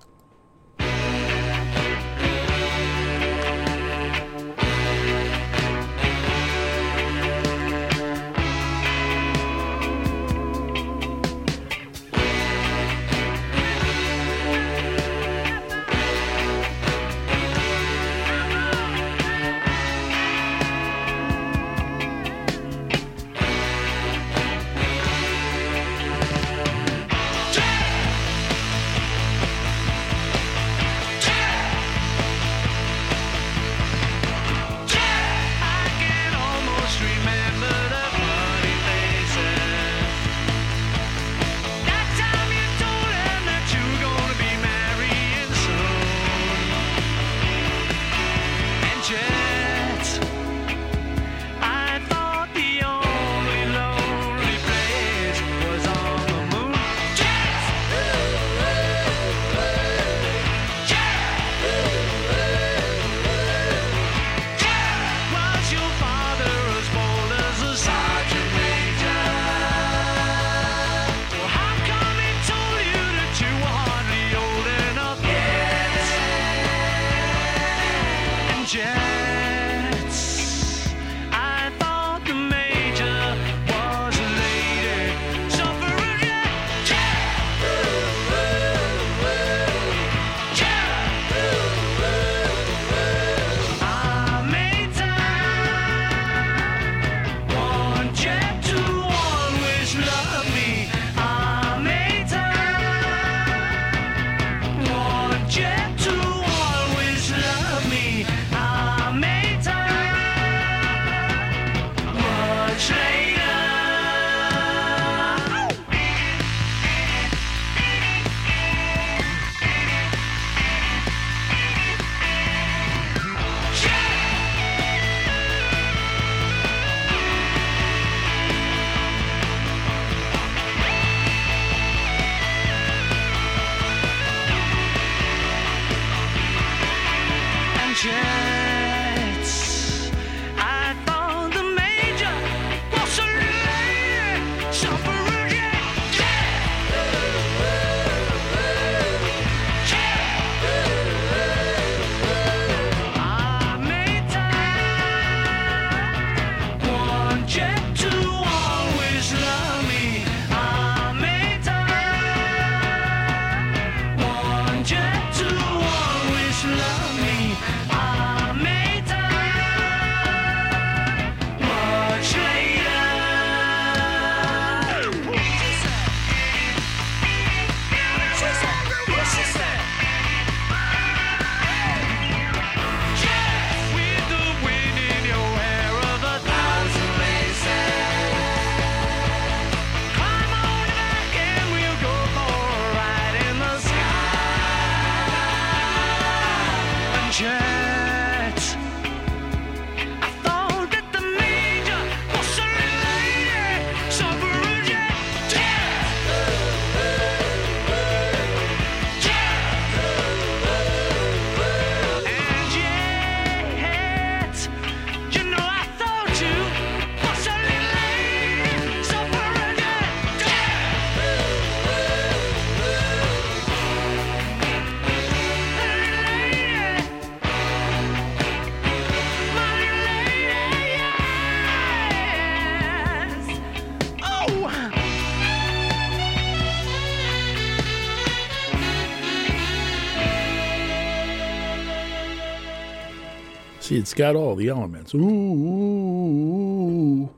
It's got all the elements. Ooh, ooh,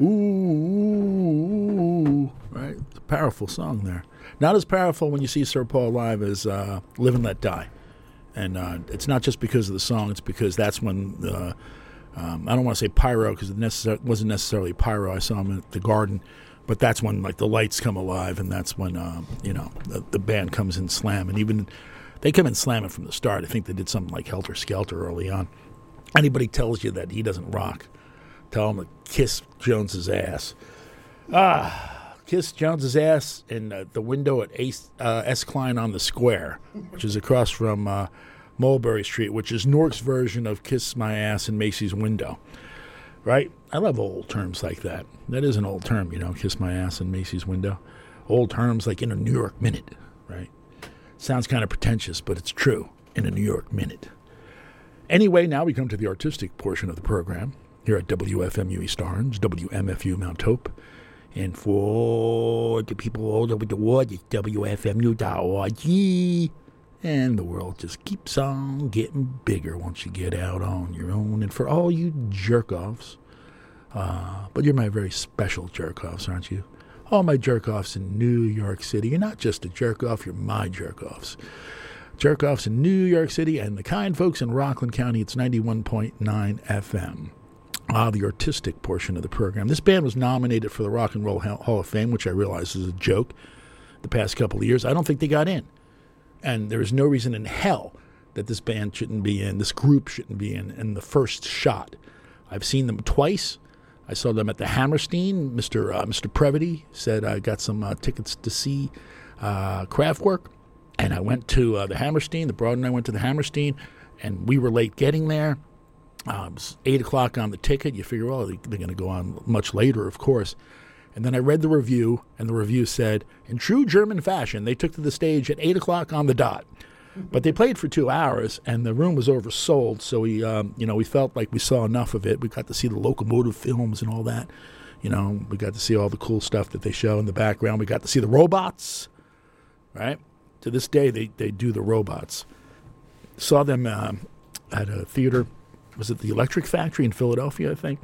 ooh, ooh, right? It's a powerful song there. Not as powerful when you see Sir Paul live as uh, "Live and Let Die," and uh, it's not just because of the song. It's because that's when uh, um, I don't want to say pyro because it necessar- wasn't necessarily pyro. I saw him at the Garden, but that's when like the lights come alive, and that's when um, you know the, the band comes in slam, and even they come in slamming from the start. I think they did something like Helter Skelter early on. Anybody tells you that he doesn't rock, tell him to kiss Jones's ass. Ah, kiss Jones's ass in uh, the window at Ace, uh, S. Klein on the Square, which is across from uh, Mulberry Street, which is Newark's version of Kiss My Ass in Macy's Window. Right? I love old terms like that. That is an old term, you know, kiss my ass in Macy's window. Old terms like in a New York minute, right? Sounds kind of pretentious, but it's true in a New York minute. Anyway, now we come to the artistic portion of the program here at WFMU East WMFU Mount Hope. And for the people all over the world, it's WFMU.org. And the world just keeps on getting bigger once you get out on your own. And for all you jerk offs, uh, but you're my very special jerk offs, aren't you? All my jerk offs in New York City. You're not just a jerk off, you're my jerk offs. Jerk offs in New York City and the kind folks in Rockland County, it's 91.9 FM. Ah, the artistic portion of the program. This band was nominated for the Rock and Roll Hall of Fame, which I realize is a joke the past couple of years. I don't think they got in. And there is no reason in hell that this band shouldn't be in, this group shouldn't be in, in the first shot. I've seen them twice. I saw them at the Hammerstein. Mr. Uh, Mr. Previty said I got some uh, tickets to see uh, Kraftwerk, and I went to uh, the Hammerstein. The broad and I went to the Hammerstein, and we were late getting there. Um, it was eight o'clock on the ticket. You figure, well, they- they're going to go on much later, of course. And then I read the review, and the review said, in true German fashion, they took to the stage at eight o'clock on the dot. But they played for two hours, and the room was oversold. So we, um, you know, we felt like we saw enough of it. We got to see the locomotive films and all that. You know, we got to see all the cool stuff that they show in the background. We got to see the robots, right? To this day, they, they do the robots. Saw them um, at a theater. Was it the Electric Factory in Philadelphia? I think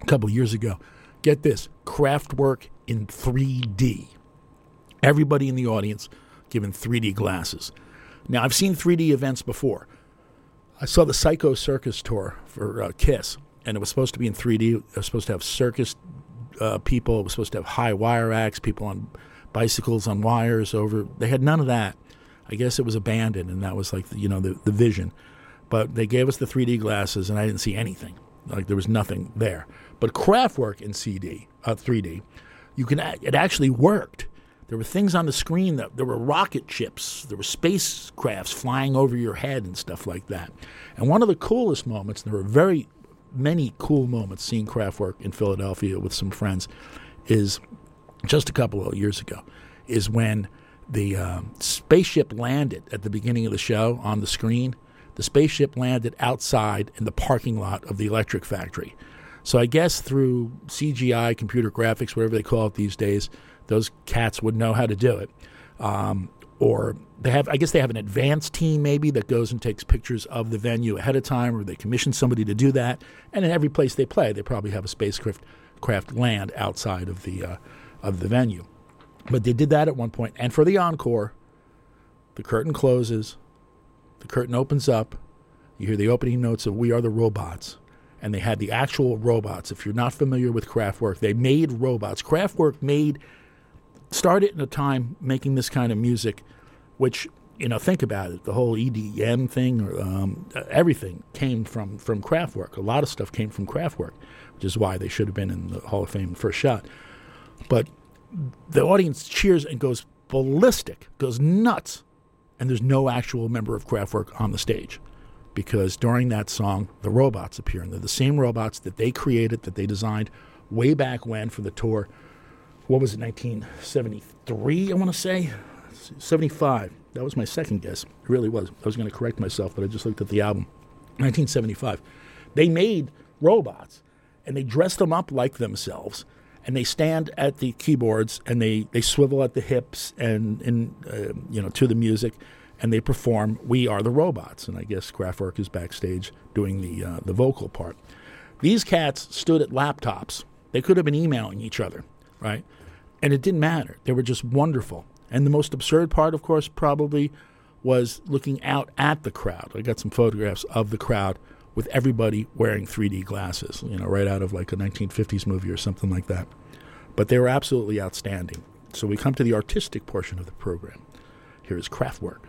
a couple years ago. Get this: Kraftwerk in 3D. Everybody in the audience given 3D glasses. Now, I've seen 3D events before. I saw the Psycho Circus tour for uh, Kiss, and it was supposed to be in 3D. It was supposed to have circus uh, people. It was supposed to have high wire acts, people on bicycles on wires over. They had none of that. I guess it was abandoned, and that was like the, you know the the vision. But they gave us the 3D glasses, and I didn't see anything. Like there was nothing there. But Kraftwerk in CD, uh, 3D, you can it actually worked. There were things on the screen that there were rocket ships, there were spacecrafts flying over your head and stuff like that. And one of the coolest moments, and there were very many cool moments seeing Kraftwerk in Philadelphia with some friends, is just a couple of years ago, is when the um, spaceship landed at the beginning of the show on the screen. The spaceship landed outside in the parking lot of the electric factory. So I guess through CGI, computer graphics, whatever they call it these days, those cats would know how to do it. Um, or they have, I guess they have an advanced team maybe that goes and takes pictures of the venue ahead of time, or they commission somebody to do that. And in every place they play, they probably have a spacecraft craft land outside of the uh, of the venue. But they did that at one point. And for the encore, the curtain closes, the curtain opens up. You hear the opening notes of "We Are the Robots." and they had the actual robots. If you're not familiar with Kraftwerk, they made robots. Kraftwerk made started in a time making this kind of music, which you know think about it. The whole EDM thing, um, everything came from from Kraftwerk. A lot of stuff came from Kraftwerk, which is why they should have been in the Hall of Fame first shot. But the audience cheers and goes ballistic, goes nuts, and there's no actual member of Kraftwerk on the stage because during that song, the robots appear. And they're the same robots that they created, that they designed way back when for the tour. What was it, 1973, I want to say? 75. That was my second guess. It really was. I was going to correct myself, but I just looked at the album. 1975. They made robots and they dressed them up like themselves and they stand at the keyboards and they, they swivel at the hips and, and uh, you know to the music and they perform "We Are the Robots," and I guess Kraftwerk is backstage doing the uh, the vocal part. These cats stood at laptops. They could have been emailing each other, right? And it didn't matter. They were just wonderful. And the most absurd part, of course, probably was looking out at the crowd. I got some photographs of the crowd with everybody wearing 3D glasses, you know, right out of like a 1950s movie or something like that. But they were absolutely outstanding. So we come to the artistic portion of the program. Here is Kraftwerk.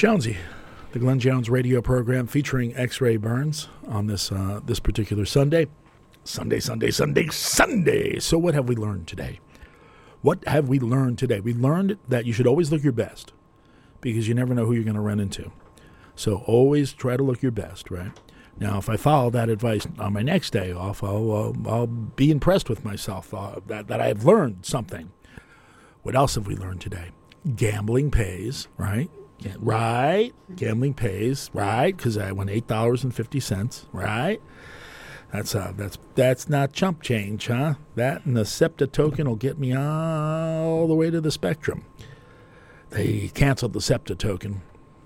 Jonesy, the Glenn Jones radio program featuring X-Ray Burns on this uh, this particular Sunday. Sunday, Sunday, Sunday, Sunday. So what have we learned today? What have we learned today? We learned that you should always look your best because you never know who you're going to run into. So always try to look your best, right? Now, if I follow that advice on my next day off, I'll, uh, I'll be impressed with myself uh, that, that I've learned something. What else have we learned today? Gambling pays, right? Yeah, right? Gambling pays, right? Because I won eight dollars and fifty cents, right? That's uh, that's that's not chump change, huh? That and the SEPTA token will get me all the way to the spectrum. They canceled the SEPTA token.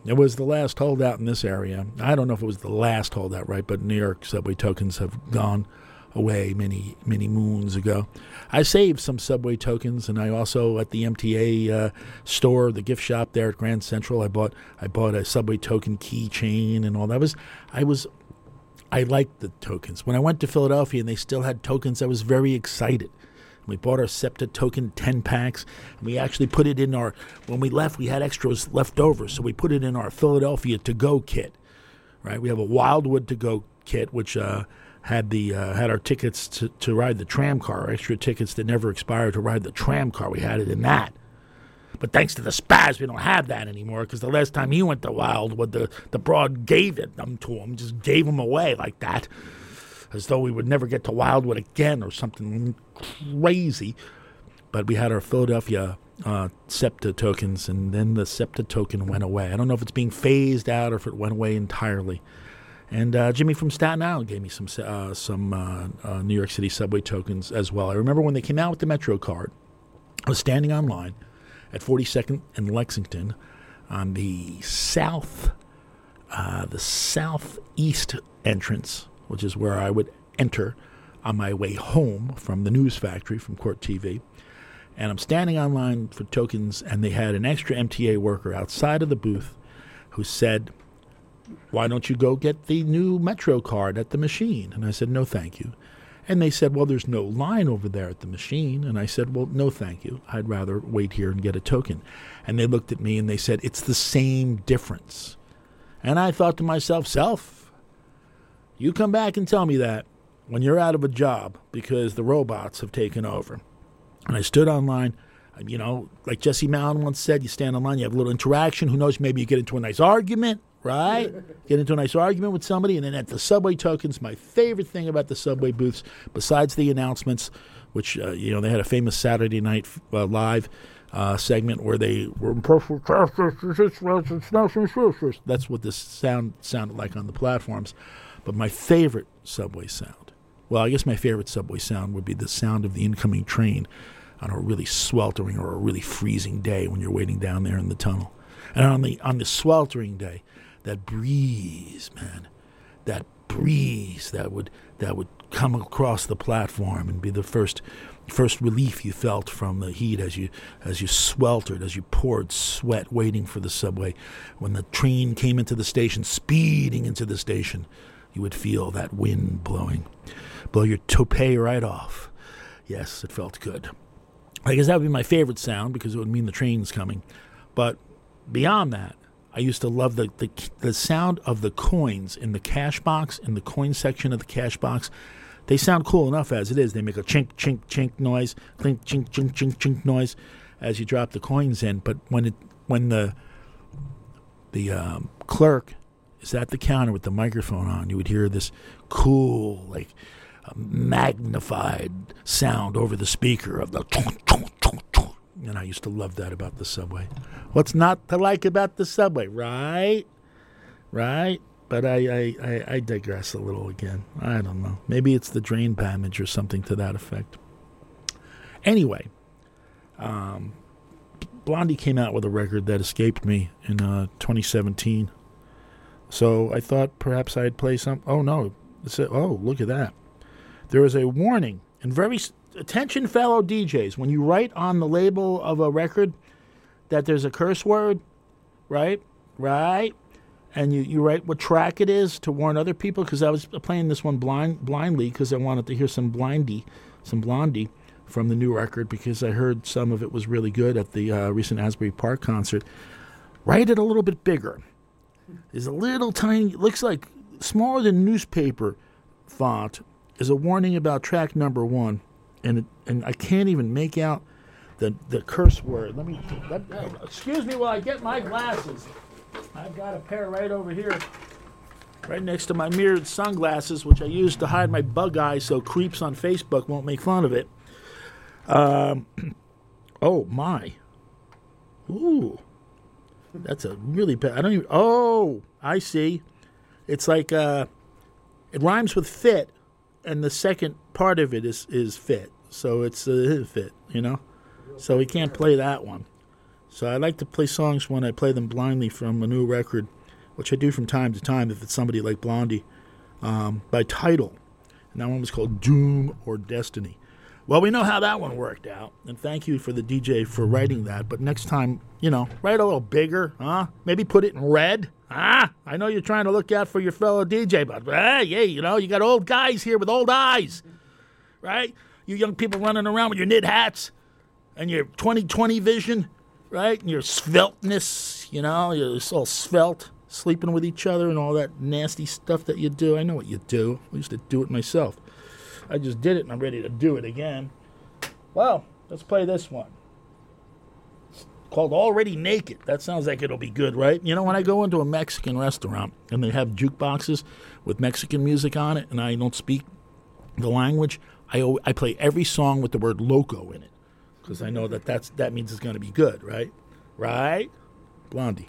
It was the last holdout in this area. I don't know if it was the last holdout, right? But New York subway tokens have gone away many many moons ago. I saved some subway tokens, and I also at the MTA uh, store, the gift shop there at Grand Central, I bought I bought a subway token keychain and all that. Was I was I liked the tokens. When I went to Philadelphia and they still had tokens, I was very excited. We bought our SEPTA token 10 packs, and we actually put it in our, when we left, we had extras left over, so we put it in our Philadelphia to go kit, right? We have a Wildwood to go kit, which uh, had the uh, had our tickets to, to ride the tram car, extra tickets that never expired to ride the tram car. We had it in that. But thanks to the spaz, we don't have that anymore because the last time he went to Wildwood, the, the broad gave it them to him, just gave them away like that, as though we would never get to Wildwood again or something crazy. But we had our Philadelphia uh, SEPTA tokens, and then the SEPTA token went away. I don't know if it's being phased out or if it went away entirely. And uh, Jimmy from Staten Island gave me some uh, some uh, uh, New York City subway tokens as well. I remember when they came out with the Metro card. I was standing online at 42nd and Lexington on the south, uh, the southeast entrance, which is where I would enter on my way home from the news factory from Court TV. And I'm standing online for tokens, and they had an extra MTA worker outside of the booth who said, Why don't you go get the new Metro card at the machine? And I said, No, thank you. And they said, Well, there's no line over there at the machine. And I said, Well, no, thank you. I'd rather wait here and get a token. And they looked at me and they said, It's the same difference. And I thought to myself, Self, you come back and tell me that when you're out of a job because the robots have taken over. And I stood online. You know, like Jesse Malin once said, you stand online, you have a little interaction. Who knows? Maybe you get into a nice argument right? Get into a nice argument with somebody, and then at the subway tokens, my favorite thing about the subway booths, besides the announcements, which uh, you know they had a famous Saturday Night uh, Live uh, segment where they were perfect. that's what this sound sounded like on the platforms. But my favorite subway sound, well, I guess my favorite subway sound would be the sound of the incoming train on a really sweltering or a really freezing day when you're waiting down there in the tunnel. And on the on the sweltering day, that breeze, man, that breeze that would that would come across the platform and be the first first relief you felt from the heat as you as you sweltered as you poured sweat waiting for the subway. When the train came into the station speeding into the station you would feel that wind blowing blow your toupee right off. Yes it felt good. I guess that would be my favorite sound because it would mean the train's coming. But beyond that I used to love the, the the sound of the coins in the cash box in the coin section of the cash box. They sound cool enough as it is. They make a chink chink chink noise, clink chink chink chink chink noise as you drop the coins in. But when it when the the um, clerk is at the counter with the microphone on, you would hear this cool like magnified sound over the speaker of the and I used to love that about the subway. What's not to like about the subway, right? Right? But I, I, I, I digress a little again. I don't know. Maybe it's the drain damage or something to that effect. Anyway, um, Blondie came out with a record that escaped me in uh, 2017. So I thought perhaps I'd play some. Oh no! It's a, oh, look at that! There was a warning and very attention, fellow DJs, when you write on the label of a record that there's a curse word, right? Right? And you, you write what track it is to warn other people because I was playing this one blind blindly because I wanted to hear some blindy, some blondie from the new record because I heard some of it was really good at the uh, recent Asbury Park concert. write it a little bit bigger. Is a little tiny, looks like smaller than newspaper font. Is a warning about track number one, and it, and I can't even make out the the curse word. Let me. Let, excuse me while I get my glasses. I've got a pair right over here, right next to my mirrored sunglasses, which I use to hide my bug eyes so creeps on Facebook won't make fun of it. Um, oh my. Ooh. That's a really bad. I don't even. Oh, I see. It's like uh, it rhymes with fit, and the second part of it is is fit. So it's a fit, you know. So we can't play that one. So I like to play songs when I play them blindly from a new record, which I do from time to time if it's somebody like Blondie, um, by title. And that one was called Doom or Destiny. Well, we know how that one worked out, and thank you for the DJ for writing that. But next time, you know, write a little bigger, huh? Maybe put it in red, huh? I know you're trying to look out for your fellow DJ, but hey, hey, you know, you got old guys here with old eyes, right? You young people running around with your knit hats and your 2020 vision, right? And your sveltness, you know, you're all svelte, sleeping with each other and all that nasty stuff that you do. I know what you do. I used to do it myself. I just did it and I'm ready to do it again. Well, let's play this one. It's called Already Naked. That sounds like it'll be good, right? You know, when I go into a Mexican restaurant and they have jukeboxes with Mexican music on it and I don't speak the language, I, I play every song with the word loco in it because I know that that's, that means it's going to be good, right? Right? Blondie.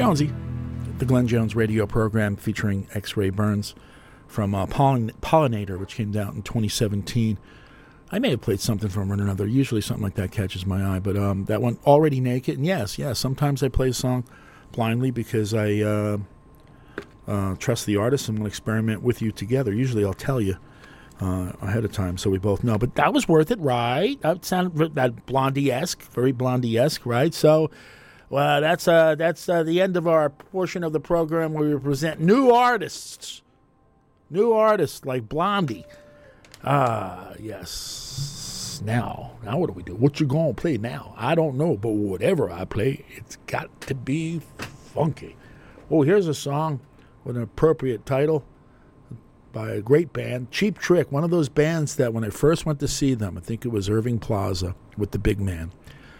Jonesy, the Glenn Jones radio program featuring X Ray Burns from uh, Pollin- Pollinator, which came out in 2017. I may have played something from one another. Usually something like that catches my eye, but um, that one, Already Naked. And yes, yes, sometimes I play a song blindly because I uh, uh, trust the artist and will experiment with you together. Usually I'll tell you uh, ahead of time so we both know. But that was worth it, right? That sounded that Blondie esque, very Blondie esque, right? So. Well, that's uh, that's uh, the end of our portion of the program where we present new artists, new artists like Blondie. Ah, yes. Now, now what do we do? What you gonna play now? I don't know, but whatever I play, it's got to be funky. Oh, here's a song with an appropriate title by a great band, Cheap Trick. One of those bands that when I first went to see them, I think it was Irving Plaza with the big man.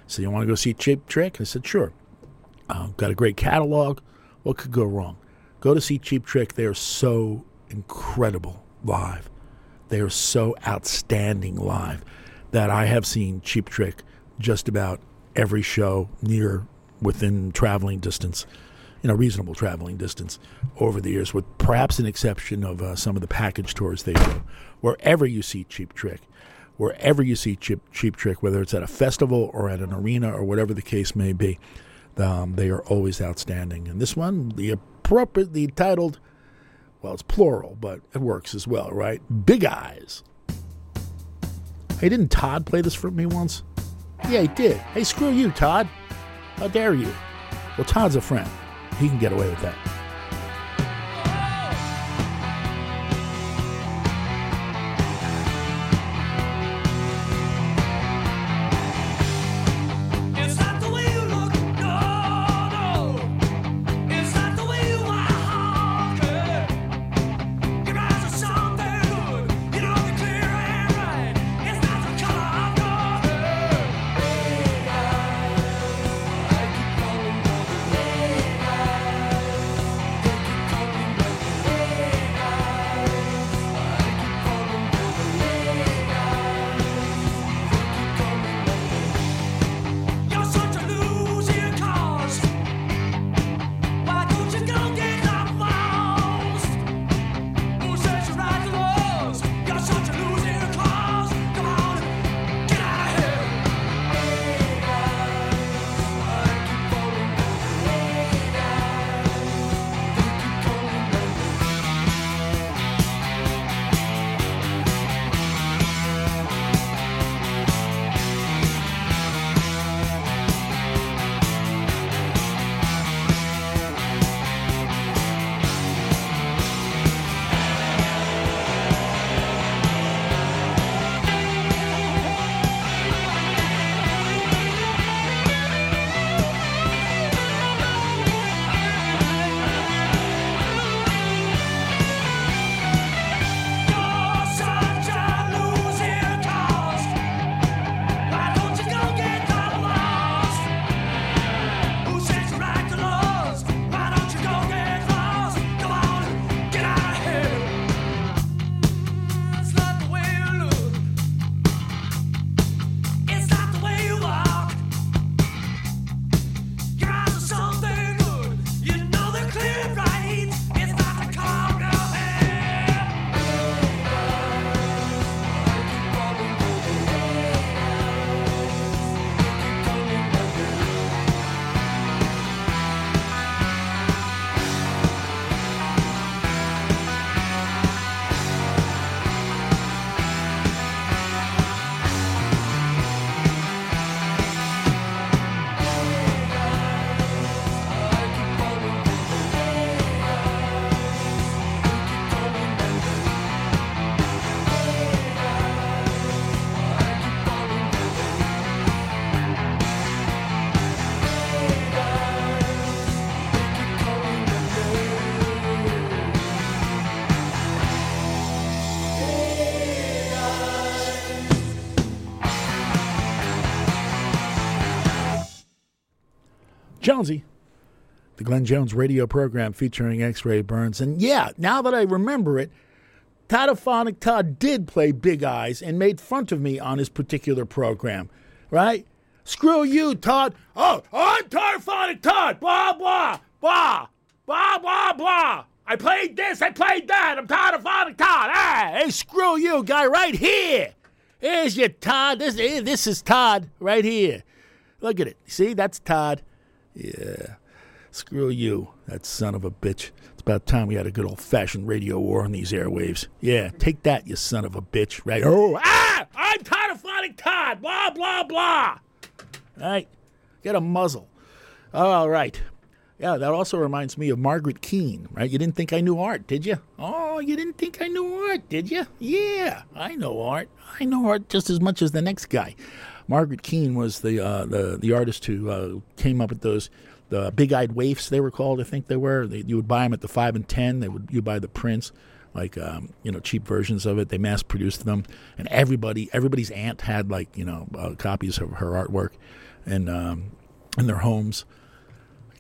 So you want to go see Cheap Trick? I said sure. Uh, got a great catalog. What could go wrong? Go to see Cheap Trick. They are so incredible live. They are so outstanding live that I have seen Cheap Trick just about every show near within traveling distance, you know, reasonable traveling distance over the years, with perhaps an exception of uh, some of the package tours they do. Wherever you see Cheap Trick, wherever you see Cheap, Cheap Trick, whether it's at a festival or at an arena or whatever the case may be, um, they are always outstanding. And this one, the appropriately titled, well, it's plural, but it works as well, right? Big Eyes. Hey, didn't Todd play this for me once? Yeah, he did. Hey, screw you, Todd. How dare you? Well, Todd's a friend. He can get away with that. Glenn Jones radio program featuring X Ray Burns. And yeah, now that I remember it, Todd-o-Phonic Todd did play Big Eyes and made fun of me on his particular program, right? Screw you, Todd. Oh, I'm Todd-o-Phonic Todd. Blah, blah. blah, blah, blah, blah. I played this, I played that. I'm of Todd. Ah, hey, screw you, guy, right here. Here's your Todd. This, eh, this is Todd right here. Look at it. See, that's Todd. Yeah. Screw you, that son of a bitch. It's about time we had a good old fashioned radio war on these airwaves. Yeah, take that, you son of a bitch. Right? Oh, ah! I'm Todd of Father Todd. Blah, blah, blah. All right. Get a muzzle. All right. Yeah, that also reminds me of Margaret Keane, right? You didn't think I knew art, did you? Oh, you didn't think I knew art, did you? Yeah, I know art. I know art just as much as the next guy. Margaret Keane was the uh, the the artist who uh, came up with those the big-eyed waifs. They were called, I think they were. They, you would buy them at the five and ten. They would you buy the prints, like um, you know cheap versions of it. They mass-produced them, and everybody everybody's aunt had like you know uh, copies of her artwork, and um, in their homes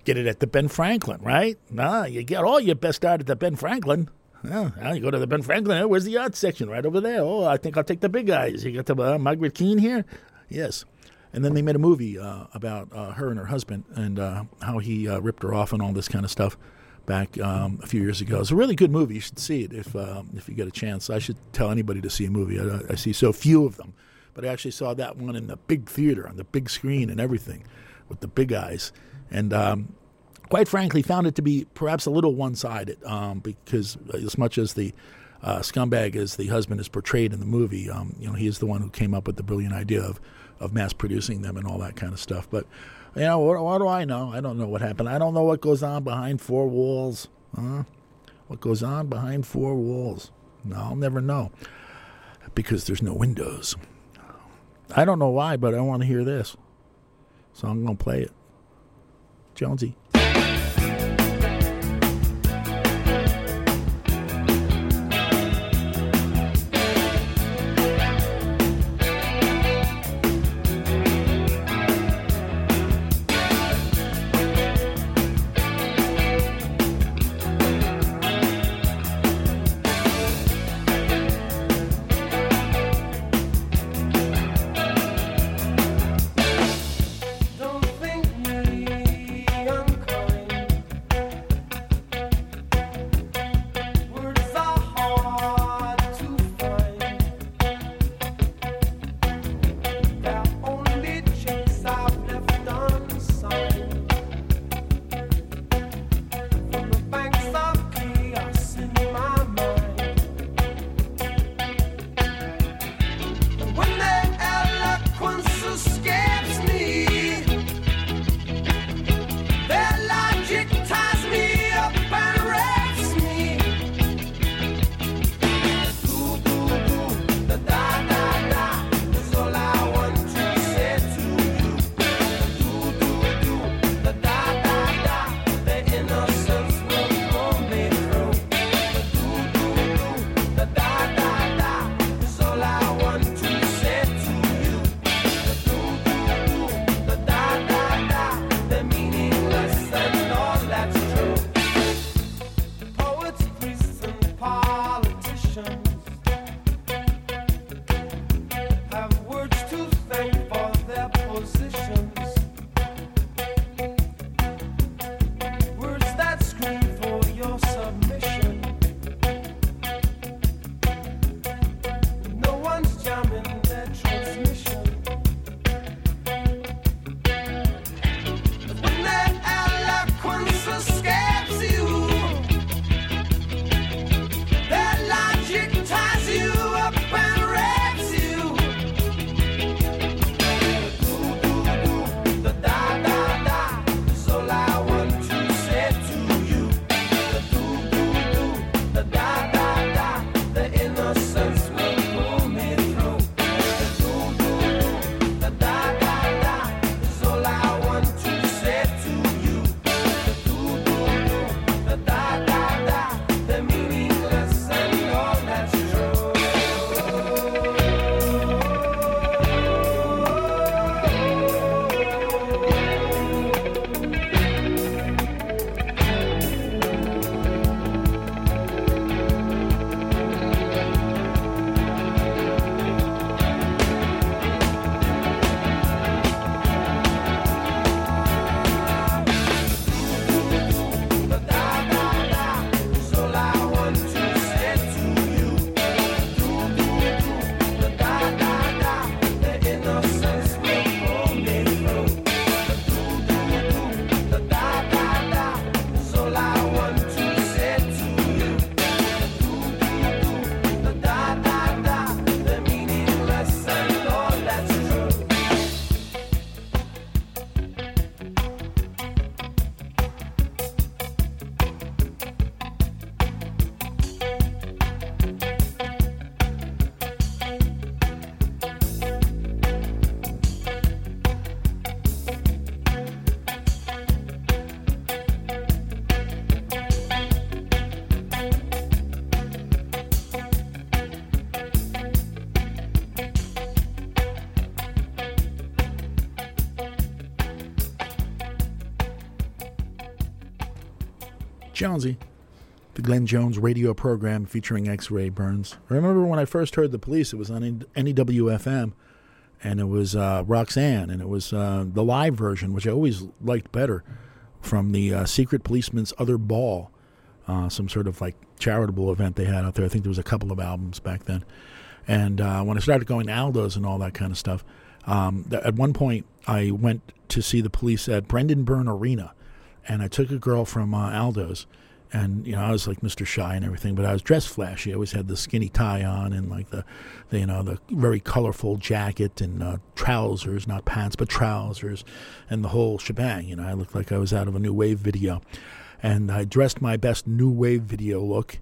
get it at the Ben Franklin, right? Nah, you get all your best art at the Ben Franklin. Now you go to the Ben Franklin. Where's the art section? Right over there. Oh, I think I'll take the big guys. You got the uh, Margaret Keane here. Yes. And then they made a movie uh, about uh, her and her husband and uh, how he uh, ripped her off and all this kind of stuff back um, a few years ago. It's a really good movie. You should see it if um, if you get a chance. I should tell anybody to see a movie. I, I see so few of them, but I actually saw that one in the big theater on the big screen and everything with the big eyes. And um, quite frankly, found it to be perhaps a little one sided um, because as much as the uh, scumbag as the husband is portrayed in the movie, um, you know, he is the one who came up with the brilliant idea of, of mass producing them and all that kind of stuff. But, you know, what, what do I know? I don't know what happened. I don't know what goes on behind four walls. Huh? What goes on behind four walls? No, I'll never know because there's no windows. I don't know why, but I want to hear this. So I'm going to play it. Jonesy. Jonesy, the Glenn Jones radio program featuring X Ray Burns. I remember when I first heard the police, it was on NEWFM, and it was uh, Roxanne, and it was uh, the live version, which I always liked better, from the uh, Secret Policeman's Other Ball, uh, some sort of like charitable event they had out there. I think there was a couple of albums back then. And uh, when I started going to Aldo's and all that kind of stuff, um, at one point I went to see the police at Brendan Byrne Arena, and I took a girl from uh, Aldo's, and you know I was like Mr. Shy and everything, but I was dressed flashy. I always had the skinny tie on and like the, the you know the very colorful jacket and uh, trousers, not pants but trousers, and the whole shebang. You know I looked like I was out of a new wave video, and I dressed my best new wave video look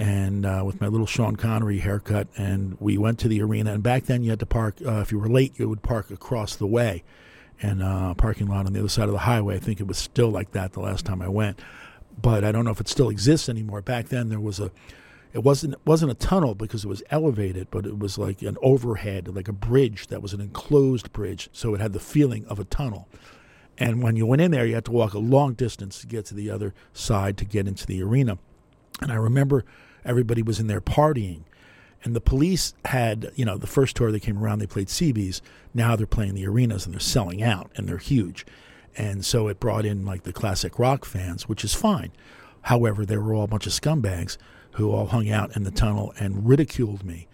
and uh, with my little Sean Connery haircut, and we went to the arena. And back then, you had to park. Uh, if you were late, you would park across the way, and uh, parking lot on the other side of the highway. I think it was still like that the last time I went, but I don't know if it still exists anymore. Back then, there was a. It wasn't it wasn't a tunnel because it was elevated, but it was like an overhead, like a bridge that was an enclosed bridge, so it had the feeling of a tunnel. And when you went in there, you had to walk a long distance to get to the other side to get into the arena. And I remember everybody was in there partying. And the police had, you know, the first tour they came around, they played CBs. Now they're playing the arenas and they're selling out and they're huge. And so it brought in like the classic rock fans, which is fine. However, there were all a bunch of scumbags who all hung out in the tunnel and ridiculed me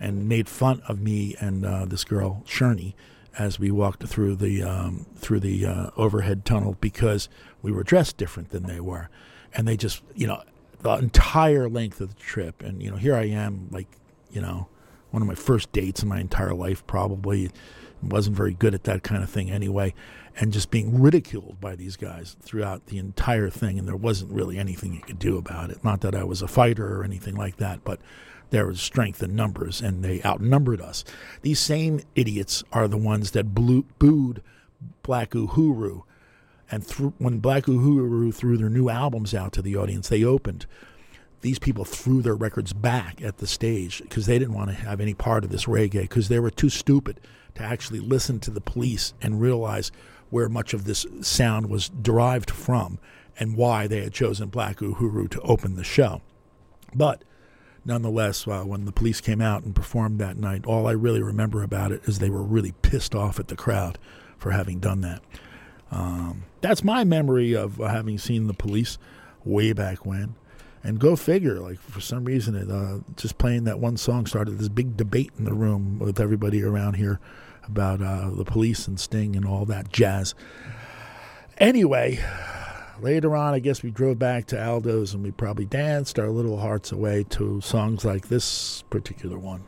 and made fun of me and uh, this girl, Sherney, as we walked through the um, through the uh, overhead tunnel because we were dressed different than they were, and they just you know the entire length of the trip, and you know here I am like you know one of my first dates in my entire life probably. Wasn't very good at that kind of thing anyway. And just being ridiculed by these guys throughout the entire thing and there wasn't really anything you could do about it. Not that i was a fighter or anything like that but there was strength in numbers and they outnumbered us. These same idiots are the ones that blew, booed black uhuru. And threw, when black uhuru threw their new albums out to the audience they opened these people threw their records back at the stage because they didn't want to have any part of this reggae because they were too stupid to actually listen to the police and realize where much of this sound was derived from and why they had chosen Black Uhuru to open the show. But nonetheless, uh, when the police came out and performed that night, all I really remember about it is they were really pissed off at the crowd for having done that. Um, that's my memory of uh, having seen the police way back when. And go figure, like for some reason, it uh, just playing that one song started this big debate in the room with everybody around here about uh, the police and Sting and all that jazz. Anyway, later on, I guess we drove back to Aldo's and we probably danced our little hearts away to songs like this particular one.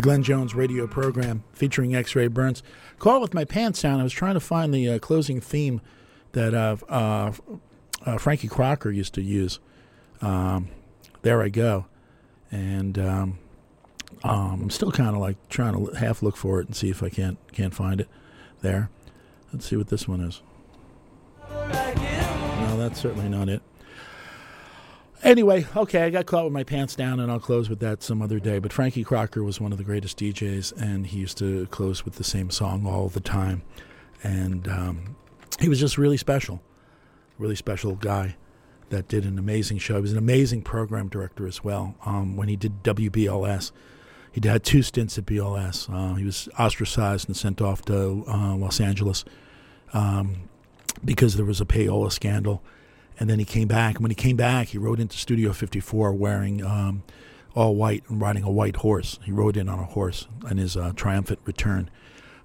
The Glenn Jones radio program featuring X Ray Burns. Call with my pants down. I was trying to find the uh, closing theme that uh, uh, uh, Frankie Crocker used to use. Um, there I go. And um, um, I'm still kind of like trying to half look for it and see if I can't can't find it there. Let's see what this one is. No, that's certainly not it. Anyway, okay, I got caught with my pants down, and I'll close with that some other day. But Frankie Crocker was one of the greatest DJs, and he used to close with the same song all the time. And um, he was just really special, really special guy that did an amazing show. He was an amazing program director as well. Um, when he did WBLS, he had two stints at BLS. Uh, he was ostracized and sent off to uh, Los Angeles um, because there was a payola scandal. And then he came back. And when he came back, he rode into Studio 54 wearing um, all white and riding a white horse. He rode in on a horse in his uh, triumphant return.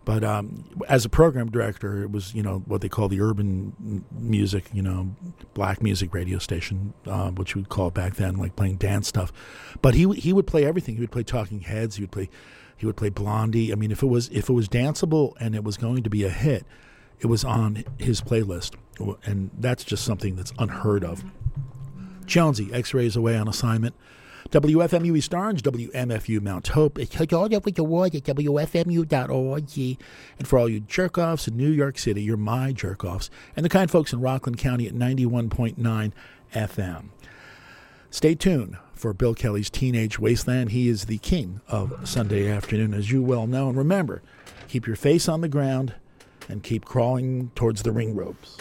But um, as a program director, it was you know what they call the urban music, you know, black music radio station, uh, which we would call back then, like playing dance stuff. But he he would play everything. He would play Talking Heads. He would play he would play Blondie. I mean, if it was if it was danceable and it was going to be a hit, it was on his playlist, and that's just something that's unheard of. Jonesy, X-rays away on assignment. WFMU East Orange, WMFU Mount Hope. It's all over the world at WFMU.org. And for all you jerk offs in New York City, you're my jerk offs. And the kind folks in Rockland County at 91.9 FM. Stay tuned for Bill Kelly's Teenage Wasteland. He is the king of Sunday afternoon, as you well know. And remember, keep your face on the ground and keep crawling towards the ring ropes.